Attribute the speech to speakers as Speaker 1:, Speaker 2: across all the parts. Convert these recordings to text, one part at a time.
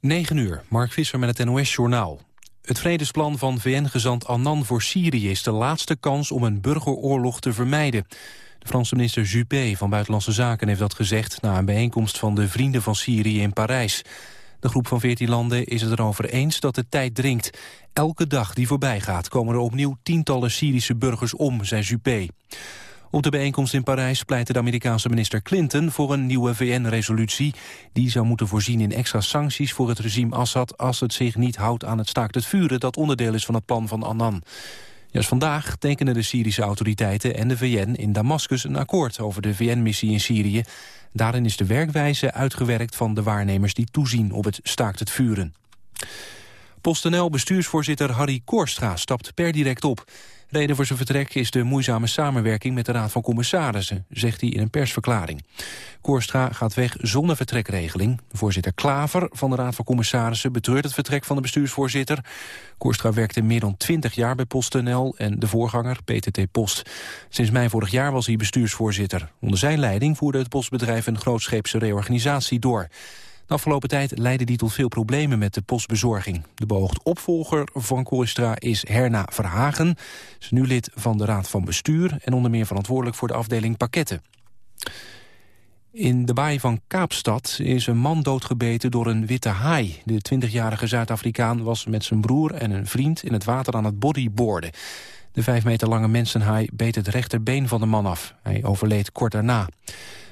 Speaker 1: 9 uur, Mark Visser met het NOS-journaal. Het vredesplan van VN-gezant Annan voor Syrië is de laatste kans om een burgeroorlog te vermijden. De Franse minister Juppé van Buitenlandse Zaken heeft dat gezegd... na een bijeenkomst van de Vrienden van Syrië in Parijs. De groep van 14 landen is het erover eens dat de tijd dringt. Elke dag die voorbij gaat komen er opnieuw tientallen Syrische burgers om, zei Juppé. Op de bijeenkomst in Parijs pleitte de Amerikaanse minister Clinton voor een nieuwe VN-resolutie. Die zou moeten voorzien in extra sancties voor het regime Assad als het zich niet houdt aan het staakt het vuren dat onderdeel is van het plan van Annan. Juist vandaag tekenen de Syrische autoriteiten en de VN in Damascus een akkoord over de VN-missie in Syrië. Daarin is de werkwijze uitgewerkt van de waarnemers die toezien op het staakt het vuren. PostNL-bestuursvoorzitter Harry Koorstra stapt per direct op. Reden voor zijn vertrek is de moeizame samenwerking met de Raad van Commissarissen, zegt hij in een persverklaring. Koorstra gaat weg zonder vertrekregeling. Voorzitter Klaver van de Raad van Commissarissen betreurt het vertrek van de bestuursvoorzitter. Koorstra werkte meer dan 20 jaar bij PostNL en de voorganger, PTT Post. Sinds mei vorig jaar was hij bestuursvoorzitter. Onder zijn leiding voerde het postbedrijf een grootscheepse reorganisatie door. De afgelopen tijd leidde die tot veel problemen met de postbezorging. De beoogd opvolger van Kooistra is Herna Verhagen. Is nu lid van de Raad van Bestuur... en onder meer verantwoordelijk voor de afdeling pakketten. In de baai van Kaapstad is een man doodgebeten door een witte haai. De 20-jarige Zuid-Afrikaan was met zijn broer en een vriend... in het water aan het bodyboarden. De vijf meter lange mensenhaai beet het rechterbeen van de man af. Hij overleed kort daarna.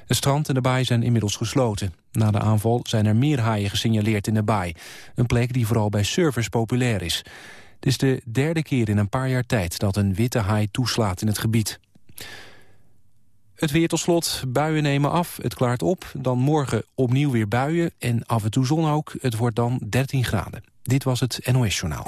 Speaker 1: Het strand en de baai zijn inmiddels gesloten. Na de aanval zijn er meer haaien gesignaleerd in de baai. Een plek die vooral bij surfers populair is. Het is de derde keer in een paar jaar tijd dat een witte haai toeslaat in het gebied. Het weer tot slot. Buien nemen af, het klaart op. Dan morgen opnieuw weer buien en af en toe zon ook. Het wordt dan 13 graden. Dit was het NOS Journaal.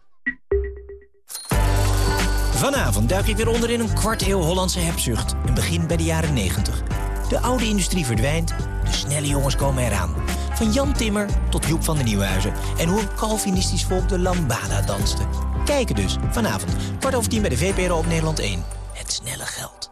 Speaker 2: Vanavond duik ik weer onder in een kwart eeuw Hollandse hebzucht. Een begin bij de jaren 90. De oude industrie verdwijnt, de snelle jongens komen eraan. Van Jan Timmer tot Joep van den Nieuwhuizen. En hoe een Calvinistisch volk de lambada danste. Kijken dus, vanavond, kwart over tien bij de VPRO op Nederland 1. Het snelle geld.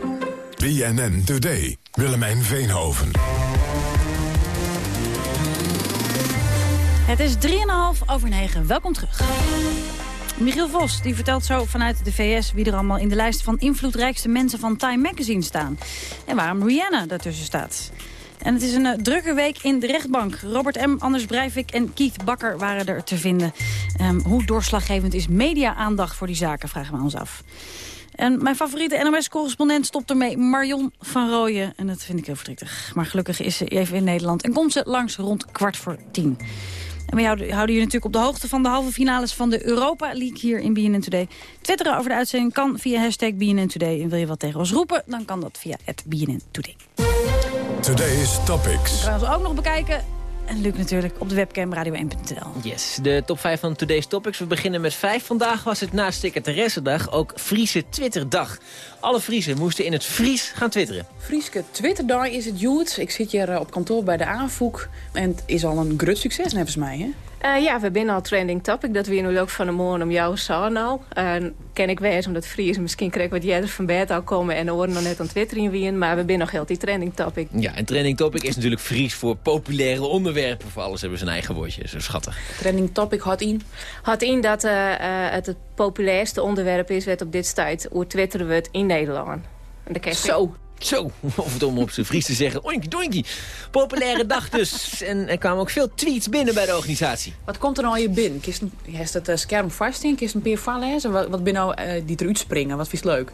Speaker 3: BNN Today. Willemijn Veenhoven.
Speaker 4: Het is 3,5 over 9. Welkom terug. Michiel Vos die vertelt zo vanuit de VS wie er allemaal in de lijst van invloedrijkste mensen van Time Magazine staan. En waarom Rihanna daartussen staat. En het is een uh, drukke week in de rechtbank. Robert M., Anders Breivik en Keith Bakker waren er te vinden. Um, hoe doorslaggevend is media-aandacht voor die zaken, vragen we ons af. En mijn favoriete NOS-correspondent stopt ermee, Marion van Rooyen. En dat vind ik heel verdrietig. Maar gelukkig is ze even in Nederland en komt ze langs rond kwart voor tien. En we houden, houden je natuurlijk op de hoogte van de halve finales van de Europa League hier in BNN Today. Twitteren over de uitzending kan via hashtag BNN Today. En wil je wat tegen ons roepen, dan kan dat via BNN Today.
Speaker 3: Today's Topics.
Speaker 4: We gaan ons ook nog bekijken en Luc natuurlijk op de webcam radio1.nl.
Speaker 5: Yes, de top 5 van Today's Topics. We beginnen met 5. Vandaag was het naast Secretaressendag ook Friese Twitterdag. Alle Friesen moesten in het Fries gaan twitteren.
Speaker 6: Frieske Twitterdag is het Joet. Ik zit hier eh, op kantoor bij de aanvoek. En het is al een groot succes, nevens mij, hè?
Speaker 7: Uh, ja, we zijn al trending topic. Dat we nu ook van de morgen om jou zo nou. Uh, ken ik wijs omdat Fries misschien kreeg wat jij van bed al komen en horen nog net aan Twitter in wie Maar we zijn nog heel die trending topic.
Speaker 5: Ja, en trending topic is natuurlijk Fries voor populaire onderwerpen. Voor alles hebben ze een eigen woordje. Zo schattig.
Speaker 6: Trending topic had in?
Speaker 7: Had in dat uh, het het populairste onderwerp is wat op dit tijd hoe twitteren we het in Nederland.
Speaker 6: En de Zo.
Speaker 5: Zo, of het om op zijn Fries te zeggen, oinkie doinkie. Populaire dag dus. En er kwamen ook veel tweets binnen bij de organisatie.
Speaker 6: Wat komt er nou je binnen? Kist heeft het uh, scherm vast in? Kist een peer vallezen? Wat, wat ben nou uh, die eruit springen? Wat vind je leuk?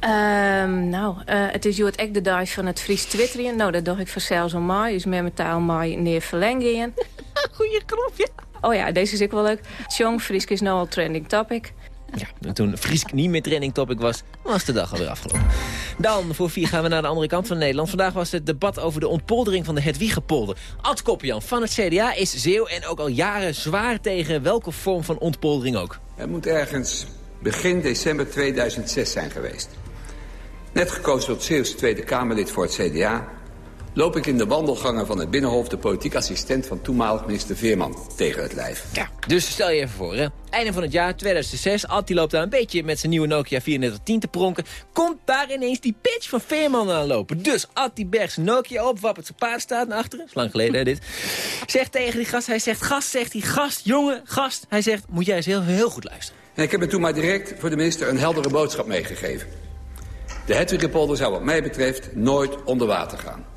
Speaker 7: Um, nou, uh, het is juist echt de dag van het Fries twitteren. Nou, dat dacht ik vanzelf zo mooi. Dus met mijn taal mooi neer verlengen.
Speaker 5: Goeie knop, ja.
Speaker 7: Oh ja, deze is ook wel leuk. Jong Fries is nou al trending topic.
Speaker 5: Ja, en toen Friesk niet meer trending topic was, was de dag alweer afgelopen. Dan, voor vier gaan we naar de andere kant van Nederland. Vandaag was het debat over de ontpoldering van de Hedwiegepolder. Ad Kopjan van het CDA is zeeuw en ook al jaren zwaar tegen welke vorm van ontpoldering ook.
Speaker 8: Het moet ergens begin december 2006 zijn geweest. Net gekozen tot Zeeuwse Tweede Kamerlid voor het CDA... loop ik in de wandelgangen van het Binnenhof... de politiek assistent van toenmalig minister Veerman tegen het lijf.
Speaker 5: Ja, dus stel je even voor, hè. Einde van het jaar, 2006. Ad die loopt daar een beetje met zijn nieuwe Nokia 3410 te pronken. Komt daar ineens die pitch van Veerman aanlopen. Dus die bergt zijn Nokia op, wappert zijn paard staat naar achteren. is lang geleden, hè, dit. Zegt tegen die gast, hij zegt gast, zegt hij gast, jongen, gast. Hij zegt, moet jij eens heel, heel goed luisteren.
Speaker 8: En ik heb er toen maar direct voor de minister een heldere boodschap meegegeven. De Hedwigepolder zou wat mij betreft nooit onder water gaan.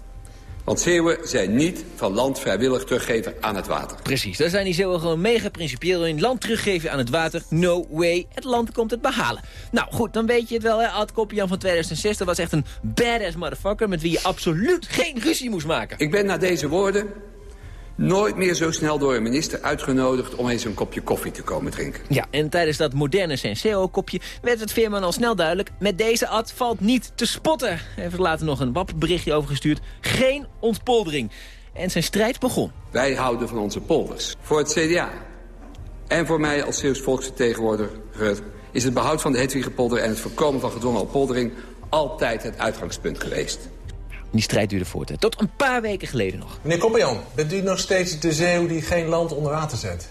Speaker 8: Want Zeeuwen zijn niet van land vrijwillig teruggeven aan het water.
Speaker 5: Precies, daar zijn die Zeeuwen gewoon mega principieel in. Land teruggeven aan het water, no way. Het land komt het behalen. Nou goed, dan weet je het wel, hè. Ad Koppian van 2006, dat was echt een badass motherfucker... met wie je absoluut geen ruzie moest maken.
Speaker 8: Ik ben na deze woorden nooit meer zo snel door een minister uitgenodigd... om eens een kopje koffie te komen drinken.
Speaker 5: Ja, en tijdens dat moderne Senseo-kopje werd het Veerman al snel duidelijk... met deze ad valt niet te spotten. Hij heeft er later nog een WAP-berichtje over gestuurd. Geen ontpoldering. En zijn strijd begon.
Speaker 8: Wij houden van onze polders. Voor het CDA en voor mij als Zeeuws volksvertegenwoordiger... is het behoud van de Hedwigepolder en het voorkomen van gedwongen oppoldering... altijd het uitgangspunt geweest.
Speaker 5: Die strijd duurde voort. Hè. Tot een paar weken geleden nog.
Speaker 9: Meneer Koppenjan, bent u nog steeds de zeeuw die geen land onder water zet?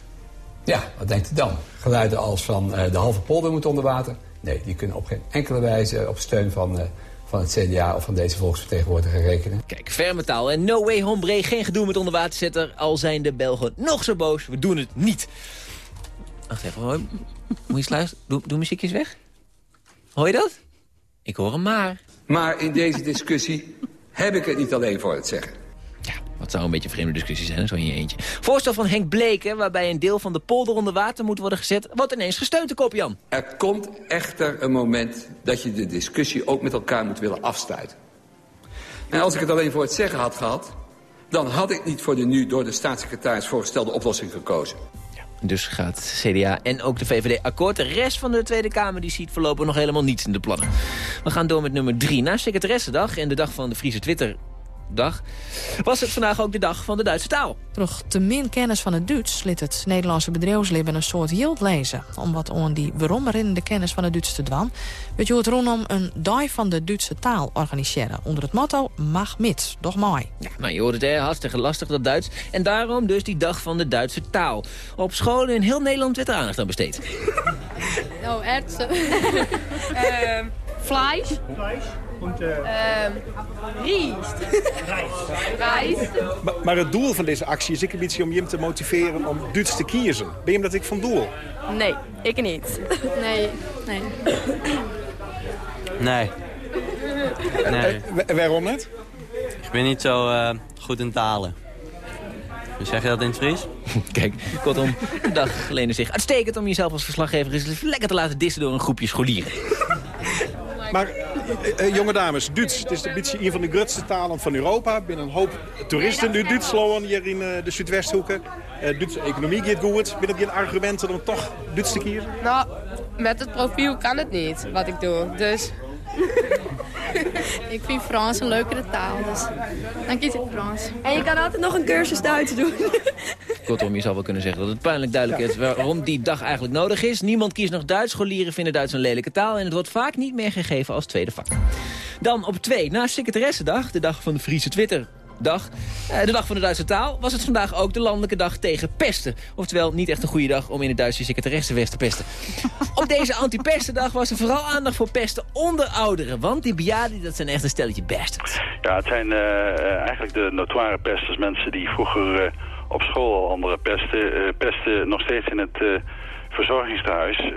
Speaker 10: Ja, wat denkt u dan? Geluiden als van uh, de halve polder moet onder water? Nee, die kunnen op geen enkele wijze op steun van, uh, van het CDA of van deze volksvertegenwoordiger rekenen.
Speaker 5: Kijk, ferme taal. En no way hombre, geen gedoe met onderwaterzetter. Al zijn de Belgen nog zo boos, we doen het niet. Wacht even, hoor. Moet je eens luisteren? Doe, doe muziekjes weg. Hoor je dat? Ik hoor hem maar.
Speaker 8: Maar in deze discussie heb ik het niet alleen voor het zeggen.
Speaker 5: Ja, wat zou een beetje een vreemde discussie zijn, zo in je eentje. Voorstel van Henk Bleken, waarbij een deel van de polder onder water moet worden gezet... wordt ineens gesteund, de Kopjan.
Speaker 8: Er komt echter een moment dat je de discussie ook met elkaar moet willen afsluiten. En als ik het alleen voor het zeggen had gehad... dan had ik niet voor de nu door de staatssecretaris voorgestelde oplossing gekozen.
Speaker 5: Dus gaat CDA en ook de VVD akkoord. De rest van de Tweede Kamer die ziet voorlopig nog helemaal niets in de plannen. We gaan door met nummer drie. Na Secretaressendag en de dag van de Friese Twitter dag, was het vandaag ook de dag van de Duitse taal.
Speaker 11: Door te min kennis van het Duits liet het Nederlandse bedrijfsleven een soort yield lezen. Om wat aan die de kennis van het Duits te dwan, weet je het rondom een dag van de Duitse taal organiseren. Onder het motto mag mit, doch mooi.
Speaker 5: Ja, nou, je hoort het, hè, hartstikke lastig dat Duits. En daarom dus die dag van de Duitse taal. Op scholen in heel Nederland werd er aandacht aan besteed.
Speaker 12: Oh, ertsen. uh, Fleisch. Fleisch. Und, äh, ähm, Riest.
Speaker 13: Rijst. Maar, maar, het doel van deze actie is ik een beetje om je te motiveren om Duits te kiezen. Ben je hem dat ik van doel?
Speaker 12: Nee, ik niet. Nee. Nee.
Speaker 14: Nee. nee.
Speaker 13: Uh, waarom niet?
Speaker 14: Ik ben niet zo uh, goed in talen. Zeg je dat in het Fries?
Speaker 5: Kijk, kortom, de dag lenen zich uitstekend om jezelf als verslaggever eens lekker te laten dissen door een groepje scholieren.
Speaker 13: Maar uh, jonge dames, Duits. Het is een beetje een van de grootste talen van Europa. Binnen een hoop toeristen nu Duits hier in uh, de Zuidwesthoeken. Uh, Duitse economie gaat goed. Binnen geen argumenten om toch Duits te kiezen?
Speaker 12: Nou, met het profiel kan het niet, wat ik doe. Dus ik vind Frans een leukere taal, dus dan kies ik Frans.
Speaker 15: En je kan altijd nog een cursus Duits doen.
Speaker 5: Kortom, je zou wel kunnen zeggen dat het pijnlijk duidelijk is waarom die dag eigenlijk nodig is. Niemand kiest nog Duits, scholieren vinden Duits een lelijke taal... en het wordt vaak niet meer gegeven als tweede vak. Dan op twee, na Secretaressendag, de dag van de Friese Twitter dag. Eh, de dag van de Duitse taal was het vandaag ook de landelijke dag tegen pesten. Oftewel, niet echt een goede dag om in het Duitse secretaressenvest te pesten. Op deze anti-pestendag was er vooral aandacht voor pesten onder ouderen. Want die bejaarden, dat zijn echt een stelletje bastards.
Speaker 16: Ja, het zijn uh, eigenlijk de notoire pesters. Mensen die vroeger uh, op school al andere pesten. pesten nog steeds in het verzorgingstehuis.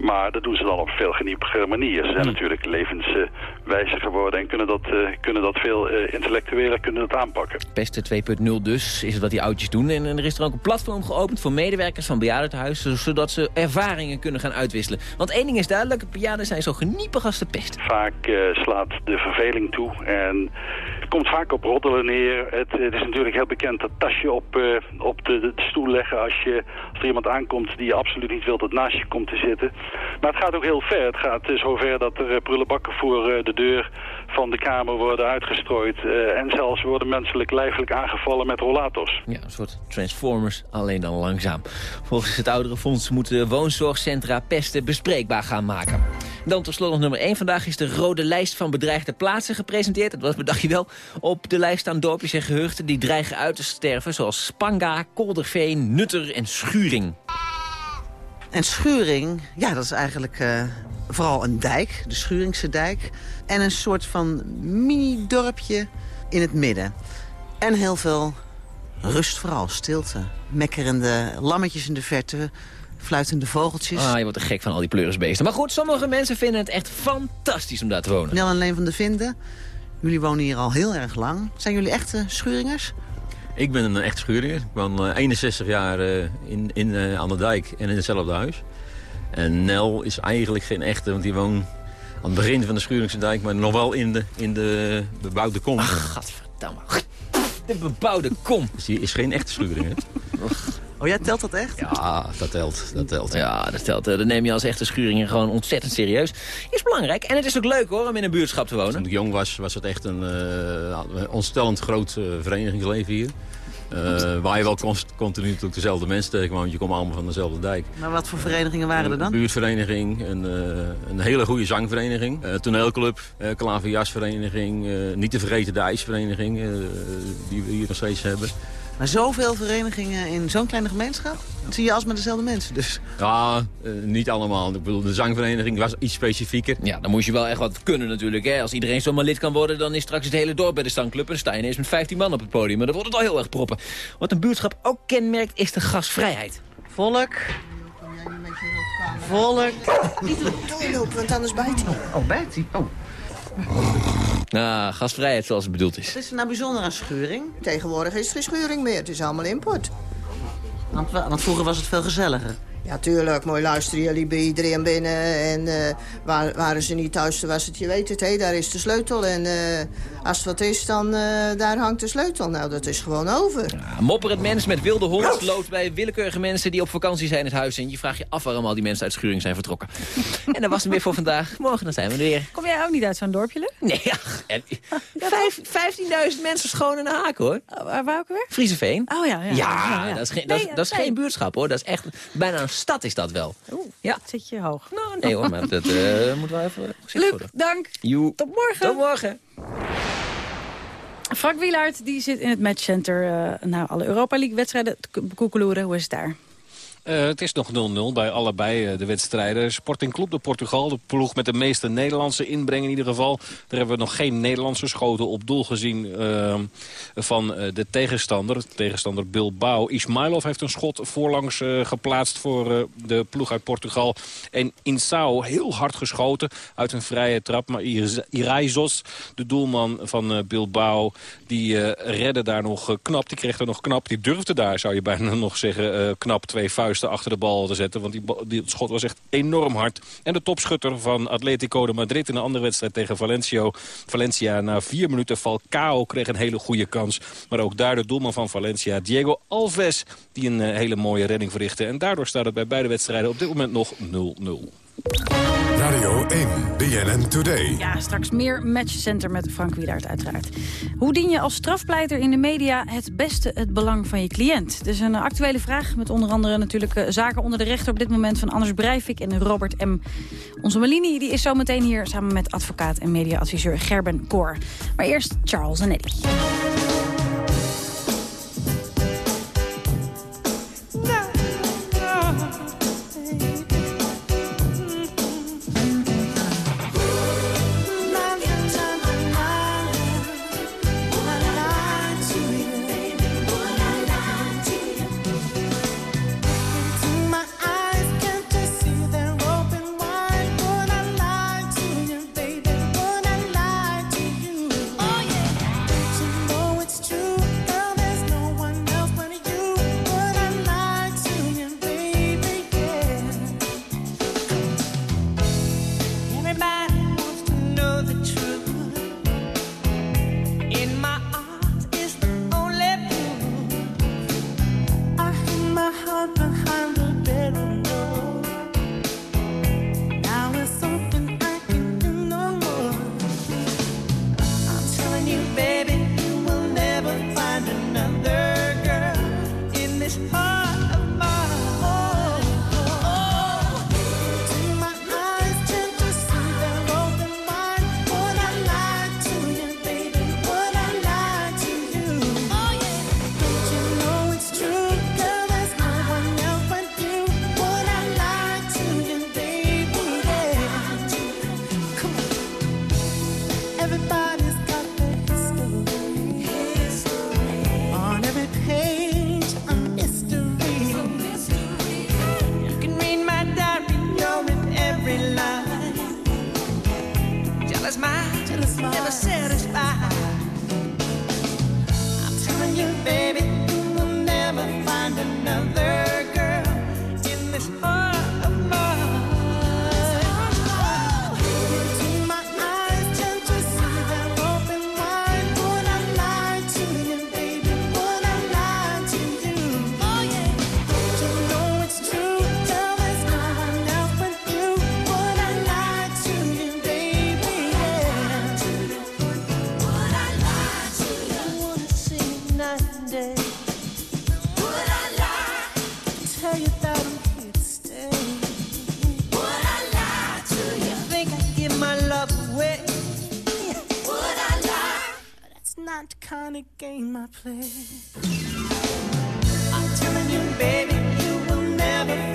Speaker 16: Maar dat doen ze dan op veel geniepigere manier. Ze zijn natuurlijk levenswijzer geworden en kunnen dat, eh, kunnen dat veel intellectueler kunnen dat aanpakken.
Speaker 5: Pesten 2.0 dus, is het wat die oudjes doen. En, en er is er ook een platform geopend voor medewerkers van bejaardentehuizen... zodat ze ervaringen kunnen gaan uitwisselen. Want één ding is duidelijk, bejaarden zijn zo geniepig als de pest.
Speaker 16: Vaak eh, slaat de verveling toe en komt vaak op roddelen neer. Het, het is natuurlijk heel bekend dat tasje op, op de, de stoel leggen als, je, als er iemand aankomt die je absoluut niet wilt dat naast je komt te zitten. Maar het gaat ook heel ver. Het gaat zover dat er uh, prullenbakken voor uh, de deur van de kamer worden uitgestrooid. en zelfs worden menselijk lijfelijk aangevallen met rollators.
Speaker 5: Ja, een soort Transformers, alleen dan langzaam. Volgens het Ouderenfonds moeten woonzorgcentra pesten bespreekbaar gaan maken. Dan tot slot nog nummer 1. Vandaag is de rode lijst van bedreigde plaatsen gepresenteerd. Dat was, bedacht je wel, op de lijst staan dorpjes en gehuchten die dreigen uit te sterven. Zoals Spanga, Kolderveen, Nutter en Schuring.
Speaker 17: En Schuring, ja, dat is eigenlijk uh, vooral een dijk, de Schuringse dijk. En een soort van mini-dorpje in het midden. En heel veel rust vooral, stilte. Mekkerende lammetjes in de verte, fluitende vogeltjes.
Speaker 5: Ah, je wordt er gek van al die pleurisbeesten. Maar goed, sommige mensen vinden het echt fantastisch om daar te wonen.
Speaker 17: Nel en Leen van de Vinden, jullie wonen hier al heel erg lang. Zijn jullie echte Schuringers?
Speaker 18: Ik ben een echt Schuringer. Ik uh, 61 jaar uh, in, in, uh, aan de dijk en in hetzelfde huis. En Nel is eigenlijk geen echte, want die woont aan het begin van de Schuringse dijk... maar nog wel in de, in de bebouwde kom.
Speaker 5: Ach, gadverdamme. De bebouwde kom.
Speaker 18: Dus die is geen echte Schuringer.
Speaker 17: Oh, jij telt dat echt?
Speaker 18: Ja, dat telt. Dat telt.
Speaker 5: Ja, dat telt. Dat neem je als echte Schuringer gewoon ontzettend serieus. Is belangrijk. En het is ook leuk hoor, om in een buurtschap te wonen.
Speaker 18: Toen ik jong was, was het echt een uh, ontstellend groot uh, verenigingsleven hier. Uh, waar je wel continu natuurlijk dezelfde mensen tegenkwam, want je komt allemaal van dezelfde dijk.
Speaker 17: Maar wat voor verenigingen waren er dan?
Speaker 18: Een buurtvereniging, een, uh, een hele goede zangvereniging, uh, toneelclub, uh, klaverjasvereniging, niet te vergeten de ijsvereniging, die we hier nog steeds hebben.
Speaker 17: Maar zoveel verenigingen in zo'n kleine gemeenschap? Dat zie je alsmaar dezelfde mensen dus.
Speaker 18: Ja, uh, niet allemaal. Ik bedoel, de zangvereniging was iets specifieker.
Speaker 5: Ja, dan moest je wel echt wat kunnen natuurlijk. Hè? Als iedereen zomaar lid kan worden, dan is straks het hele dorp bij de zangclub. En dan sta je ineens met 15 man op het podium. Maar dan wordt het al heel erg proppen. Wat een buurtschap ook kenmerkt, is de gasvrijheid.
Speaker 17: Volk. Volk.
Speaker 15: Niet doorlopen, want anders bijt hij.
Speaker 17: Oh, bijt hij? Oh.
Speaker 5: Nou, gasvrijheid zoals het bedoeld is.
Speaker 17: Wat is er nou bijzonder aan schuring?
Speaker 15: Tegenwoordig is er geen schuring meer. Het is allemaal import.
Speaker 17: Want, want vroeger was het veel gezelliger.
Speaker 15: Ja, tuurlijk. Mooi luisteren. Jullie bij iedereen binnen. En uh, waar, waren ze niet thuis, was het, je weet het, hé, daar is de sleutel. En uh, als het wat is, dan uh, daar hangt de sleutel. Nou, dat is gewoon over.
Speaker 5: Ja, mopperend mens met wilde hond loopt bij willekeurige mensen die op vakantie zijn het huis in. Je vraagt je af waarom al die mensen uit Schuring zijn vertrokken. en dat was het weer voor vandaag. Morgen dan zijn we er weer.
Speaker 4: Kom jij ook niet uit zo'n dorpje, Luc?
Speaker 5: Nee, ach, 15.000 mensen schoon in de haak, hoor.
Speaker 4: Oh, waar wou ik weer?
Speaker 5: Frieseveen.
Speaker 4: Oh ja, ja.
Speaker 5: Ja, ja, ja. dat is, geen, dat, nee, dat is nee. geen buurtschap, hoor. Dat is echt bijna een stad is dat wel.
Speaker 4: Oeh, ja. zit je hoog.
Speaker 5: Nou, nee hoor, maar dat uh, moet wel even
Speaker 4: Luc, dank.
Speaker 5: Joe.
Speaker 4: Tot morgen.
Speaker 5: Tot morgen.
Speaker 4: Frank Wielaert die zit in het matchcenter. Uh, nou, alle Europa League wedstrijden koekeloeren. Hoe is het daar?
Speaker 19: Uh, het is nog 0-0 bij allebei uh, de wedstrijden. Sporting Club de Portugal, de ploeg met de meeste Nederlandse inbreng in ieder geval. Daar hebben we nog geen Nederlandse schoten op doel gezien uh, van de tegenstander. De tegenstander Bilbao. Ismailov heeft een schot voorlangs geplaatst voor de ploeg uit Portugal. En Insao heel hard geschoten uit een vrije trap. Maar Iraizos, de doelman van Bilbao, die redde daar nog knap. Die kreeg er nog knap. Die durfde daar, zou je bijna nog zeggen, knap twee achter de bal te zetten. Want die, die schot was echt enorm hard. En de topschutter van Atletico de Madrid in een andere wedstrijd tegen Valencia. Valencia na vier minuten Falcao kreeg een hele goede kans. Maar ook daar de doelman van Valencia, Diego Alves, die een uh, hele mooie redding verrichtte. En daardoor staat het bij beide wedstrijden op dit moment nog 0-0.
Speaker 3: Radio 1, BNN Today.
Speaker 4: Ja, straks meer matchcenter met Frank Wielaert uiteraard. Hoe dien je als strafpleiter in de media het beste het belang van je cliënt? Het is een actuele vraag met onder andere natuurlijk uh, zaken onder de rechter op dit moment van Anders Breivik en Robert M. Onze Malini die is zometeen hier samen met advocaat en mediaadviseur Gerben Koor. Maar eerst Charles en Eddie.
Speaker 20: Away? Would I lie? That's not the kind of game I play. I'm telling you, baby, you will never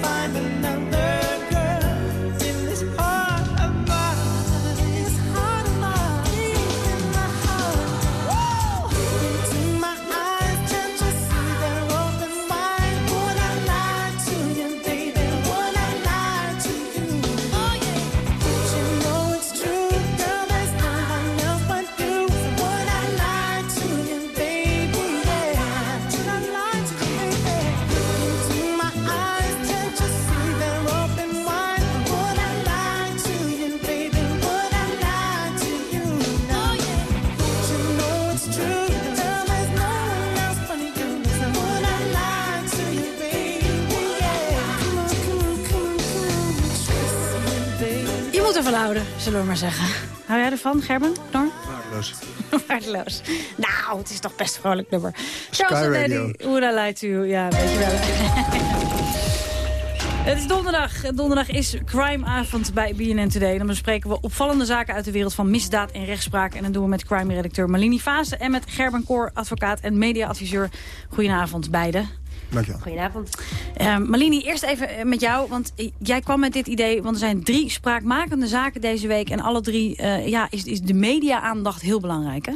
Speaker 4: houden, zullen we maar zeggen. Hou jij ervan, Gerben? Knor?
Speaker 21: Waardeloos.
Speaker 4: Waardeloos. Nou, het is toch best een vrolijk nummer.
Speaker 21: Sky
Speaker 4: Charles
Speaker 21: Radio.
Speaker 4: To You. Ja, weet je wel. Het is donderdag. Donderdag is crimeavond bij BNN Today. Dan bespreken we opvallende zaken uit de wereld van misdaad en rechtspraak. En dat doen we met crime-redacteur Malini Vaassen... en met Gerben Koor, advocaat en mediaadviseur. Goedenavond, beiden. Goedenavond. Malini, eerst even eh, met jou, want eh, jij kwam met dit idee... want er zijn drie spraakmakende zaken deze week... en alle drie eh, ja, is, is de media-aandacht heel belangrijk, hè?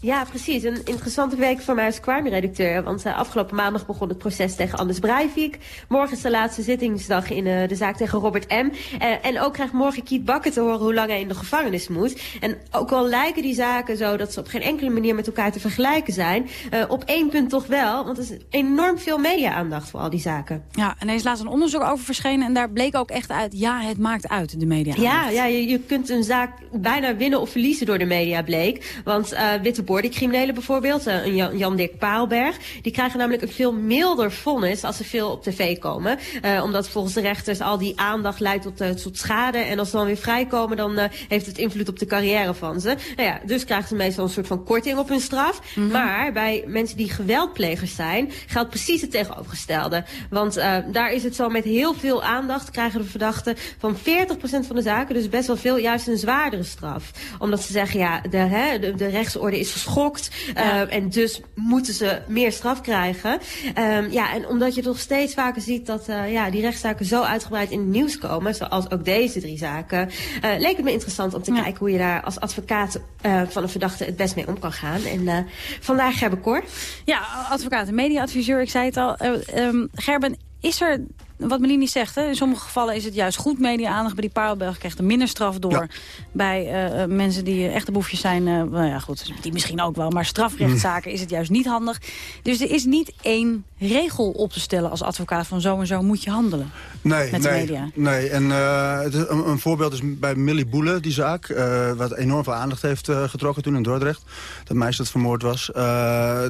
Speaker 22: Ja, precies. Een interessante week voor mij als crime-redacteur. Want uh, afgelopen maandag begon het proces tegen Anders Breivik. Morgen is de laatste zittingsdag in uh, de zaak tegen Robert M. Uh, en ook krijgt morgen Kiet Bakker te horen hoe lang hij in de gevangenis moet. En ook al lijken die zaken zo dat ze op geen enkele manier met elkaar te vergelijken zijn... op één punt toch wel, want er is enorm veel media-aandacht voor al die zaken.
Speaker 4: Ja, en er is laatst een onderzoek over verschenen... en daar bleek ook echt uit, ja, het maakt uit, de media -aandacht.
Speaker 22: Ja, ja je, je kunt een zaak bijna winnen of verliezen door de media, bleek. Want Witte criminelen bijvoorbeeld, uh, Jan, Jan Dirk Paalberg... die krijgen namelijk een veel milder vonnis als ze veel op tv komen. Uh, omdat volgens de rechters al die aandacht leidt tot, uh, tot schade... en als ze dan weer vrijkomen, dan heeft het invloed op de carrière van ze. Nou ja, dus krijgen ze meestal een soort van korting op hun straf. Mm -hmm. Maar bij mensen die geweldplegers zijn, geldt precies het tegenovergestelde. Want daar is het zo met heel veel aandacht krijgen de verdachten... van 40% van de zaken, dus best wel veel, juist een zwaardere straf. Omdat ze zeggen, ja, de, hè, de, de rechtsorde is geschokt. Ja. Uh, en dus moeten ze meer straf krijgen. Um, ja, en omdat je toch steeds vaker ziet dat uh, ja, die rechtszaken zo uitgebreid in het nieuws komen, zoals ook deze drie zaken, uh, leek het me interessant om te ja. kijken hoe je daar als advocaat van een verdachte het best mee om kan gaan. En vandaag Gerben Kor.
Speaker 4: Ja, advocaat en mediaadviseur, ik zei het al. Um, Gerben, is er wat Melanie zegt, hè, in sommige gevallen is het juist goed media-aandacht. Bij die Parelberg krijgt er minder straf door. Ja. Bij uh, mensen die echte boefjes zijn, uh, nou ja goed, die misschien ook wel. Maar strafrechtszaken mm. is het juist niet handig. Dus er is niet één regel op te stellen als advocaat van zo en zo moet je handelen.
Speaker 23: Nee,
Speaker 4: met
Speaker 23: nee,
Speaker 4: de media.
Speaker 23: nee. En uh, het is een, een, voorbeeld is bij Millie Boele, die zaak. wat enorm veel aandacht heeft getrokken toen in Dordrecht. Dat meisje dat vermoord was.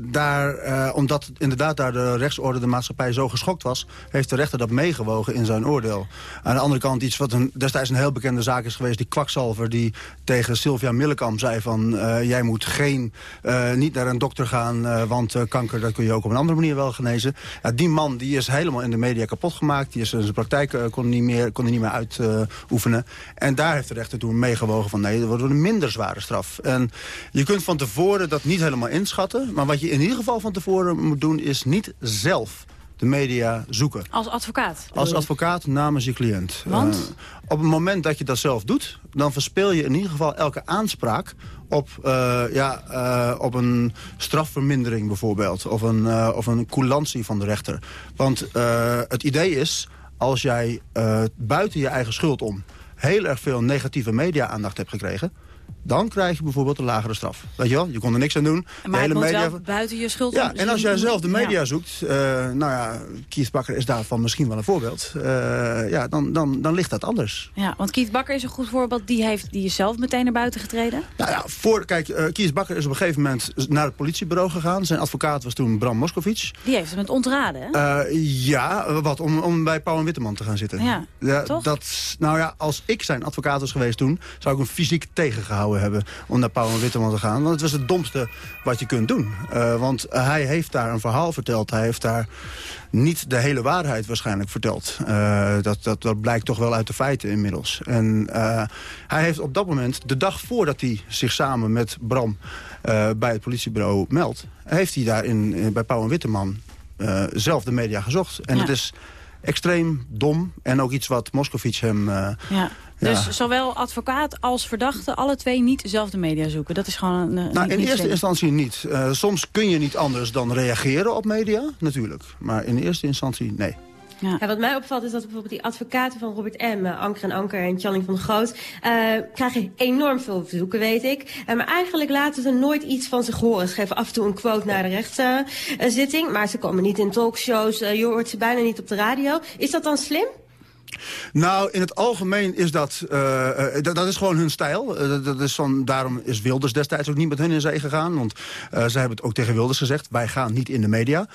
Speaker 23: daar, omdat inderdaad daar de rechtsorde de maatschappij zo geschokt was... heeft de rechter dat meegewogen in zijn oordeel. Aan de andere kant iets wat destijds een heel bekende zaak is geweest... die kwakzalver die tegen Sylvia Millekam zei van... Uh, jij moet geen, uh, niet naar een dokter gaan, uh, want kanker dat kun je ook op een andere manier wel genezen. Ja, die man die is helemaal in de media kapot gemaakt. Die is zijn praktijk kon niet meer, kon niet meer uitoefenen. en daar heeft de rechter toen meegewogen van... nee, dat wordt een minder zware straf. En je kunt van tevoren dat niet helemaal inschatten... maar wat je in ieder geval van tevoren moet doen is niet zelf de media zoeken.
Speaker 4: Als advocaat?
Speaker 23: Als advocaat namens je cliënt.
Speaker 4: Want?
Speaker 23: Uh, op het moment dat je dat zelf doet... dan verspeel je in ieder geval elke aanspraak op, uh, ja, uh, op een strafvermindering bijvoorbeeld. Of een, of een coulantie van de rechter. Want het idee is, als jij buiten je eigen schuld om... heel erg veel negatieve media-aandacht hebt gekregen dan krijg je bijvoorbeeld een lagere straf. Weet je wel, je kon er niks aan doen.
Speaker 4: Maar de hele media... wel buiten je schuld...
Speaker 23: Ja, en als jij zelf de media ja. zoekt... Uh, nou ja, Keith Bakker is daarvan misschien wel een voorbeeld. Uh, ja, dan, dan, dan ligt dat anders.
Speaker 4: Ja, want Keith Bakker is een goed voorbeeld. Die, heeft, die is zelf meteen naar buiten getreden.
Speaker 23: Nou ja, voor, kijk, uh, Keith Bakker is op een gegeven moment naar het politiebureau gegaan. Zijn advocaat was toen Bram Moskowitz.
Speaker 4: Die heeft hem het ontraden,
Speaker 23: hè? ja, wat, om, om bij Paul en Witteman te gaan zitten.
Speaker 4: Ja, ja
Speaker 23: toch? Dat, nou ja, als ik zijn advocaat was geweest toen... zou ik hem fysiek tegengehouden gehouden hebben om naar Pauw en Witteman te gaan. Want het was het domste wat je kunt doen. Eh, want hij heeft daar een verhaal verteld. Hij heeft daar niet de hele waarheid waarschijnlijk verteld. Eh, dat, dat, dat blijkt toch wel uit de feiten inmiddels. En eh, hij heeft op dat moment, de dag voordat hij zich samen met Bram bij het politiebureau meldt... heeft hij daar in, bij Pauw en Witteman zelf de media gezocht. En
Speaker 4: Ja.
Speaker 23: het is extreem dom en ook iets wat Moscovic hem...
Speaker 4: Ja. Dus zowel advocaat als verdachte, alle twee niet dezelfde media zoeken. Dat is gewoon een, eh,
Speaker 23: Nou,
Speaker 4: niet-
Speaker 23: in
Speaker 4: niet
Speaker 23: eerste instantie niet. Eh, soms kun je niet anders dan reageren op media, natuurlijk. Maar in eerste instantie nee.
Speaker 22: Ja. wat mij opvalt is dat bijvoorbeeld die advocaten van Robert M., eh, Anker en Anker en Channing van der Groot, eh, krijgen enorm veel verzoeken, weet ik. Eh, maar eigenlijk laten ze nooit iets van zich horen. Ze geven af en toe een quote naar de rechtszitting, maar ze komen niet in talkshows. je hoort ze bijna niet op de radio. Is dat dan slim?
Speaker 23: Nou, in het algemeen is dat, eh, eh, dat, is gewoon hun stijl. Eh, dat, is van, daarom is Wilders destijds ook niet met hun in zee gegaan. Want eh, zij hebben het ook tegen Wilders gezegd. Wij gaan niet in de media.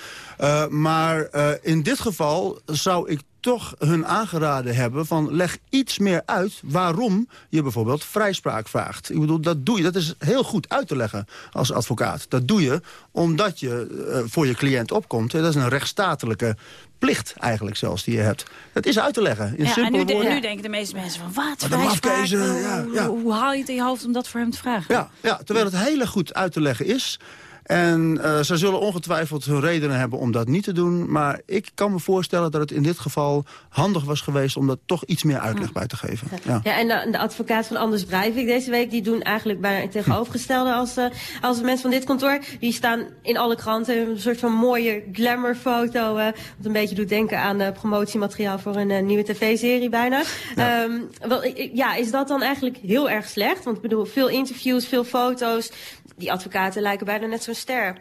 Speaker 23: Maar in dit geval zou ik toch hun aangeraden hebben van leg iets meer uit waarom je bijvoorbeeld vrijspraak vraagt. Ik bedoel, dat doe je, dat is heel goed uit te leggen als advocaat. Dat doe je omdat je voor je cliënt opkomt. Dat is een rechtsstatelijke plicht eigenlijk zelfs die je hebt. Dat is uit te leggen in
Speaker 4: Ja, en
Speaker 23: simpele
Speaker 4: nu, de-
Speaker 23: woorden.
Speaker 4: nu denken de meeste mensen van, wat,
Speaker 23: mafkezen,
Speaker 4: Hoe-
Speaker 23: ja,
Speaker 4: hoe, haal je het in je hoofd om dat voor hem te vragen?
Speaker 23: Ja, ja, terwijl het heel goed uit te leggen is. En eh ze zullen ongetwijfeld hun redenen hebben om dat niet te doen. Maar ik kan me voorstellen dat het in dit geval handig was geweest... om daar toch iets meer uitleg bij te geven. Ja.
Speaker 22: Ja, en de, de advocaat van Anders Breivik deze week... die doen eigenlijk bijna het tegenovergestelde als, eh, als de mensen van dit kantoor. Die staan in alle kranten een soort van mooie glamourfoto... eh, wat een beetje doet denken aan eh, promotiemateriaal... voor een eh, nieuwe tv-serie bijna. Ehm, wel, ja, is dat dan eigenlijk heel erg slecht? Want ik bedoel, veel interviews, veel foto's... Die advocaten lijken bijna net zo'n ster.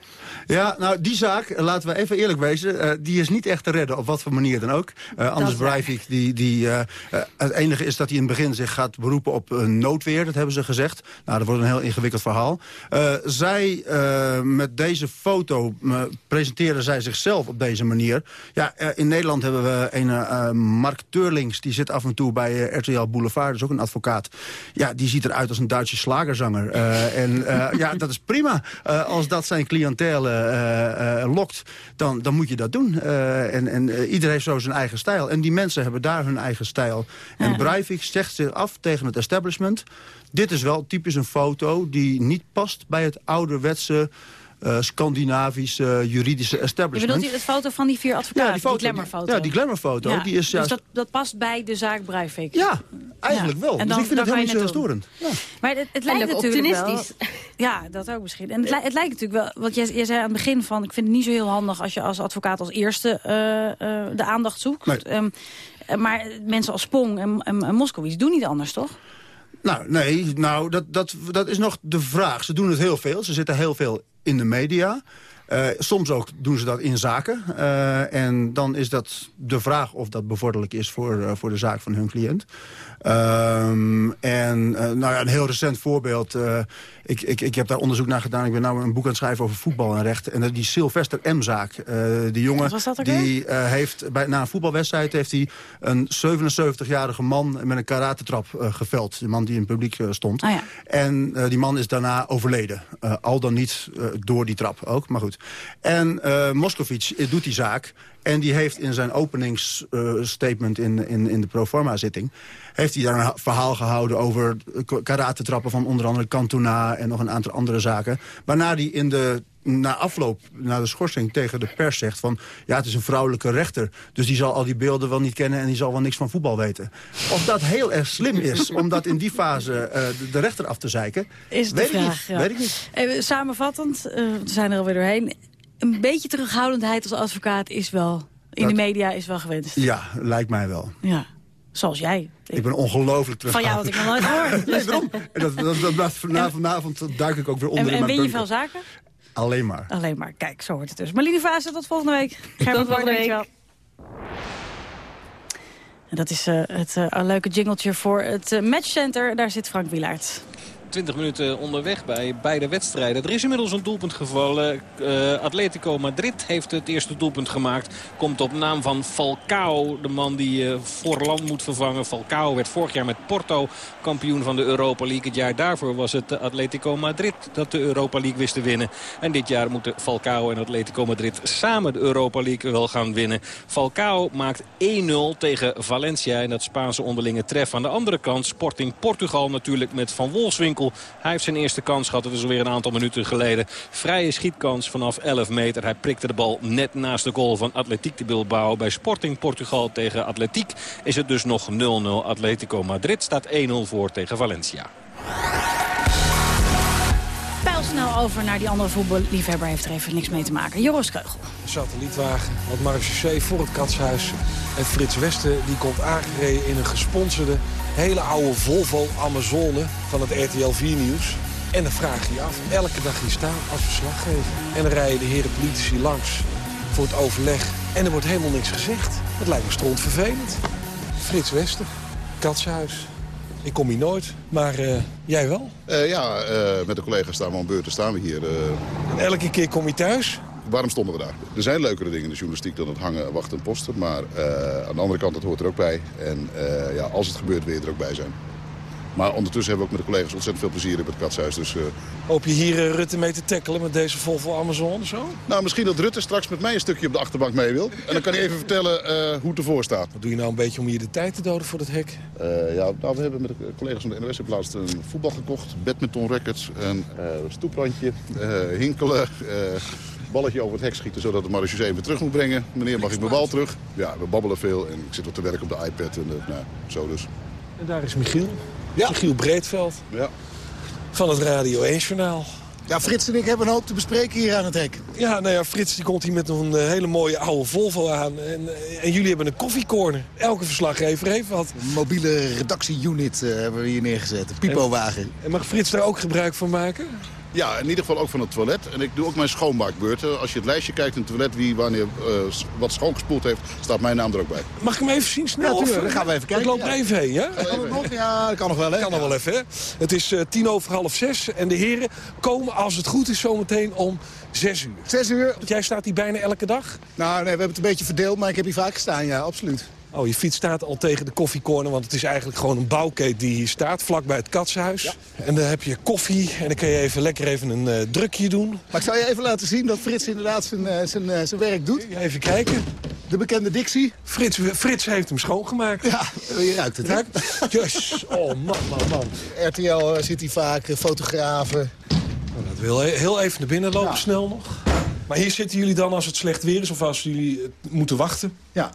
Speaker 23: Ja, nou, die zaak, eh, laten we even eerlijk wezen... eh, die is niet echt te redden, op wat voor manier dan ook. Eh, Anders. Breivik, die, die, het enige is dat hij in het begin zich gaat beroepen op een noodweer. Dat hebben ze gezegd. Nou, dat wordt een heel ingewikkeld verhaal. Zij, met deze foto, presenteren zij zichzelf op deze manier. Ja, in Nederland hebben we een Mark Teurlings... die zit af en toe bij RTL Boulevard, dat is ook een advocaat. Ja, die ziet eruit als een Duitse slagerzanger. En ja, dat is prima. Eh, als dat zijn cliëntele eh, eh, lokt, dan, dan moet je dat doen. En en iedereen heeft zo zijn eigen stijl. En die mensen hebben daar hun eigen stijl. En Breivik zegt zich af tegen het establishment. Dit is wel typisch een foto die niet past bij het ouderwetse... eh, Scandinavische juridische
Speaker 4: Je
Speaker 23: establishment.
Speaker 4: bedoelt die- het foto van die vier advocaten,
Speaker 23: Ja,
Speaker 4: die,
Speaker 23: die foto,
Speaker 4: glamourfoto?
Speaker 23: ja, die glamourfoto,
Speaker 4: Ja,
Speaker 23: die is
Speaker 4: Dus dat, dat past bij de zaak Breivik?
Speaker 23: Ja, eigenlijk wel.
Speaker 4: En
Speaker 23: dus
Speaker 4: dan-
Speaker 23: ik vind het helemaal niet zo
Speaker 4: je
Speaker 23: heel storend.
Speaker 4: Maar het, het lijkt natuurlijk wel... Ja, dat ook misschien. En het, li- het lijkt natuurlijk wel... Want jij, jij zei aan het begin van... Ik vind het niet zo heel handig als je als advocaat als eerste eh, eh, de aandacht zoekt.
Speaker 23: Nee.
Speaker 4: Ehm, eh, maar mensen als Spong en, en, en Moskowitz doen niet anders, toch?
Speaker 23: Nou, nee, nou, dat, dat, dat is nog de vraag. Ze doen het heel veel. Ze zitten heel veel in de media. Eh, soms ook doen ze dat in zaken. Eh, en dan is dat de vraag of dat bevorderlijk is voor, eh, voor de zaak van hun cliënt. Ehm, en eh, nou ja, een heel recent voorbeeld. eh, ik, ik, ik heb daar onderzoek naar gedaan. Ik ben nou een boek aan het schrijven over voetbal en recht. En dat die Sylvester M-zaak. eh die jongen die heeft bij, na een voetbalwedstrijd... heeft hij een 77-jarige man met een karatetrap eh geveld. De man die in het publiek stond.
Speaker 4: Ah ja.
Speaker 23: En die man is daarna overleden. Al dan niet door die trap ook, maar goed. En Moscovic doet die zaak. En die heeft in zijn openingsstatement in, in, in de proforma-zitting... heeft hij daar een ha- verhaal gehouden over karatetrappen van onder andere Cantona... en nog een aantal andere zaken. Waarna hij in de na afloop, na de schorsing tegen de pers zegt van... ja, het is een vrouwelijke rechter, dus die zal al die beelden wel niet kennen... en die zal wel niks van voetbal weten. Of dat heel erg slim is om dat in die fase eh, de, rechter af te zeiken...
Speaker 4: Is de
Speaker 23: weet,
Speaker 4: vraag,
Speaker 23: ik niet,
Speaker 4: ja.
Speaker 23: weet ik niet.
Speaker 4: Even samenvattend, eh, we zijn er alweer doorheen. Een beetje terughoudendheid als advocaat is wel... In
Speaker 23: Dat-
Speaker 4: de media is wel gewenst.
Speaker 23: Ja, lijkt mij wel.
Speaker 4: Ja, zoals jij.
Speaker 23: Ik ben ongelooflijk terug.
Speaker 4: Van jou had ik nog nooit gehoord.
Speaker 23: nee, dat, dat, dat, vanavond, vanavond duik ik ook weer onder
Speaker 4: En,
Speaker 23: in
Speaker 4: en win je veel zaken?
Speaker 23: Alleen maar.
Speaker 4: Alleen maar, kijk, zo wordt het dus. Marlene Vaassen, tot volgende week. Gerben
Speaker 22: Tot volgende
Speaker 4: dankjewel. En dat is eh, het eh, leuke jingletje voor het eh, matchcenter. Daar zit Frank Wielaert.
Speaker 19: 20 minuten onderweg bij beide wedstrijden. Er is inmiddels een doelpunt gevallen. Uh, Atletico Madrid heeft het eerste doelpunt gemaakt. Komt op naam van Falcao, de man die uh, Forlan moet vervangen. Falcao werd vorig jaar met Porto kampioen van de Europa League. Het jaar daarvoor was het Atletico Madrid dat de Europa League wist te winnen. En dit jaar moeten Falcao en Atletico Madrid samen de Europa League wel gaan winnen. Falcao maakt 1-0 tegen Valencia in dat Spaanse onderlinge tref. Aan de andere kant Sporting Portugal natuurlijk met Van Wolfswinkel. Hij heeft zijn eerste kans gehad, dat is alweer een aantal minuten geleden. Vrije schietkans vanaf 11 meter. Hij prikte de bal net naast de goal van Atletiek de Bilbao. Bij Sporting Portugal tegen Atletiek is het dus nog 0-0. Atletico Madrid staat 1-0 voor tegen Valencia
Speaker 4: snel over naar die andere voetballiefhebber. Heeft er even niks mee te maken. Joris Keugel.
Speaker 24: Een satellietwagen, wat marechaussee voor het katshuis. En Frits Westen die komt aangereden in een gesponsorde... hele oude Volvo Amazone van het RTL 4 Nieuws. En dan vraag je je af, elke dag hier staan als verslaggever. En dan rijden de heren politici langs voor het overleg. En er wordt helemaal niks gezegd. Het lijkt me stront vervelend. Frits Wester, katshuis. Ik kom hier nooit, maar uh, jij wel?
Speaker 25: Uh, ja, uh, met de collega's staan we aan beurten, staan we hier.
Speaker 24: En elke keer kom je thuis?
Speaker 25: Waarom stonden we daar? Er zijn leukere dingen in de journalistiek dan het hangen, wachten en posten. Maar aan de andere kant, dat hoort er ook bij. En ja, als het gebeurt, wil je er ook bij zijn. Maar ondertussen hebben we ook met de collega's ontzettend veel plezier op het katshuis. Dus, uh...
Speaker 24: Hoop je hier uh, Rutte mee te tackelen met deze Volvo Amazon of zo?
Speaker 25: Nou, misschien dat Rutte straks met mij een stukje op de achterbank mee wil. En dan kan hij even vertellen uh, hoe het ervoor staat.
Speaker 24: Wat doe je nou een beetje om hier de tijd te doden voor dat hek?
Speaker 25: ja, nou, we hebben met de collega's van de NOS in plaats een voetbal gekocht. Badminton rackets, een stoeprandje, hinkelen... balletje over het hek schieten, zodat de marechaussee weer terug moet brengen. Meneer, mag ik mijn bal terug? Ja, we babbelen veel en ik zit wat te werken op de iPad. En, nou, zo dus.
Speaker 24: En daar is Michiel. Ja. Michiel Breedveld.
Speaker 25: Ja.
Speaker 24: Van het Radio 1-journaal.
Speaker 26: Ja, Frits en ik hebben een hoop te bespreken hier aan het hek.
Speaker 24: Ja, nou ja, Frits die komt hier met een hele mooie oude Volvo aan. En, en jullie hebben een koffiecorner. Elke verslaggever heeft wat.
Speaker 26: Een mobiele redactieunit uh, hebben we hier neergezet. Een pipowagen.
Speaker 24: En, en mag Frits daar ook gebruik van maken?
Speaker 25: Ja, in ieder geval ook van het toilet. En ik doe ook mijn schoonmaakbeurten. Als je het lijstje kijkt in het toilet wie wanneer uh, wat schoongespoeld heeft, staat mijn naam er ook bij.
Speaker 24: Mag ik hem even zien snel?
Speaker 26: Ja, dan gaan we even kijken.
Speaker 24: Ik loop er even heen, ja?
Speaker 26: Kan het nog? Ja, dat kan nog wel, hè?
Speaker 24: Kan nog wel even, hè? Het is uh, tien over half zes en de heren komen, als het goed is, zometeen om zes uur.
Speaker 26: Zes uur?
Speaker 24: Want jij staat hier bijna elke dag?
Speaker 26: Nou, nee, we hebben het een beetje verdeeld, maar ik heb hier vaak gestaan, ja, absoluut.
Speaker 24: Oh, je fiets staat al tegen de koffiecorner, want het is eigenlijk gewoon een bouwkeet die hier staat, vlakbij het katshuis. Ja. En dan heb je koffie en dan kun je even lekker even een uh, drukje doen.
Speaker 26: Maar ik zou je even laten zien dat Frits inderdaad zijn, uh, zijn, uh, zijn werk doet.
Speaker 24: Even kijken.
Speaker 26: De bekende Dixie.
Speaker 24: Frits, Frits heeft hem schoongemaakt.
Speaker 26: Ja, je ruikt het, hè?
Speaker 24: Yes. Oh, man, man, man.
Speaker 26: RTL zit hij vaak, fotografen.
Speaker 24: Nou, dat wil heel even naar binnen lopen, ja. snel nog. Maar hier zitten jullie dan als het slecht weer is of als jullie moeten wachten?
Speaker 26: Ja.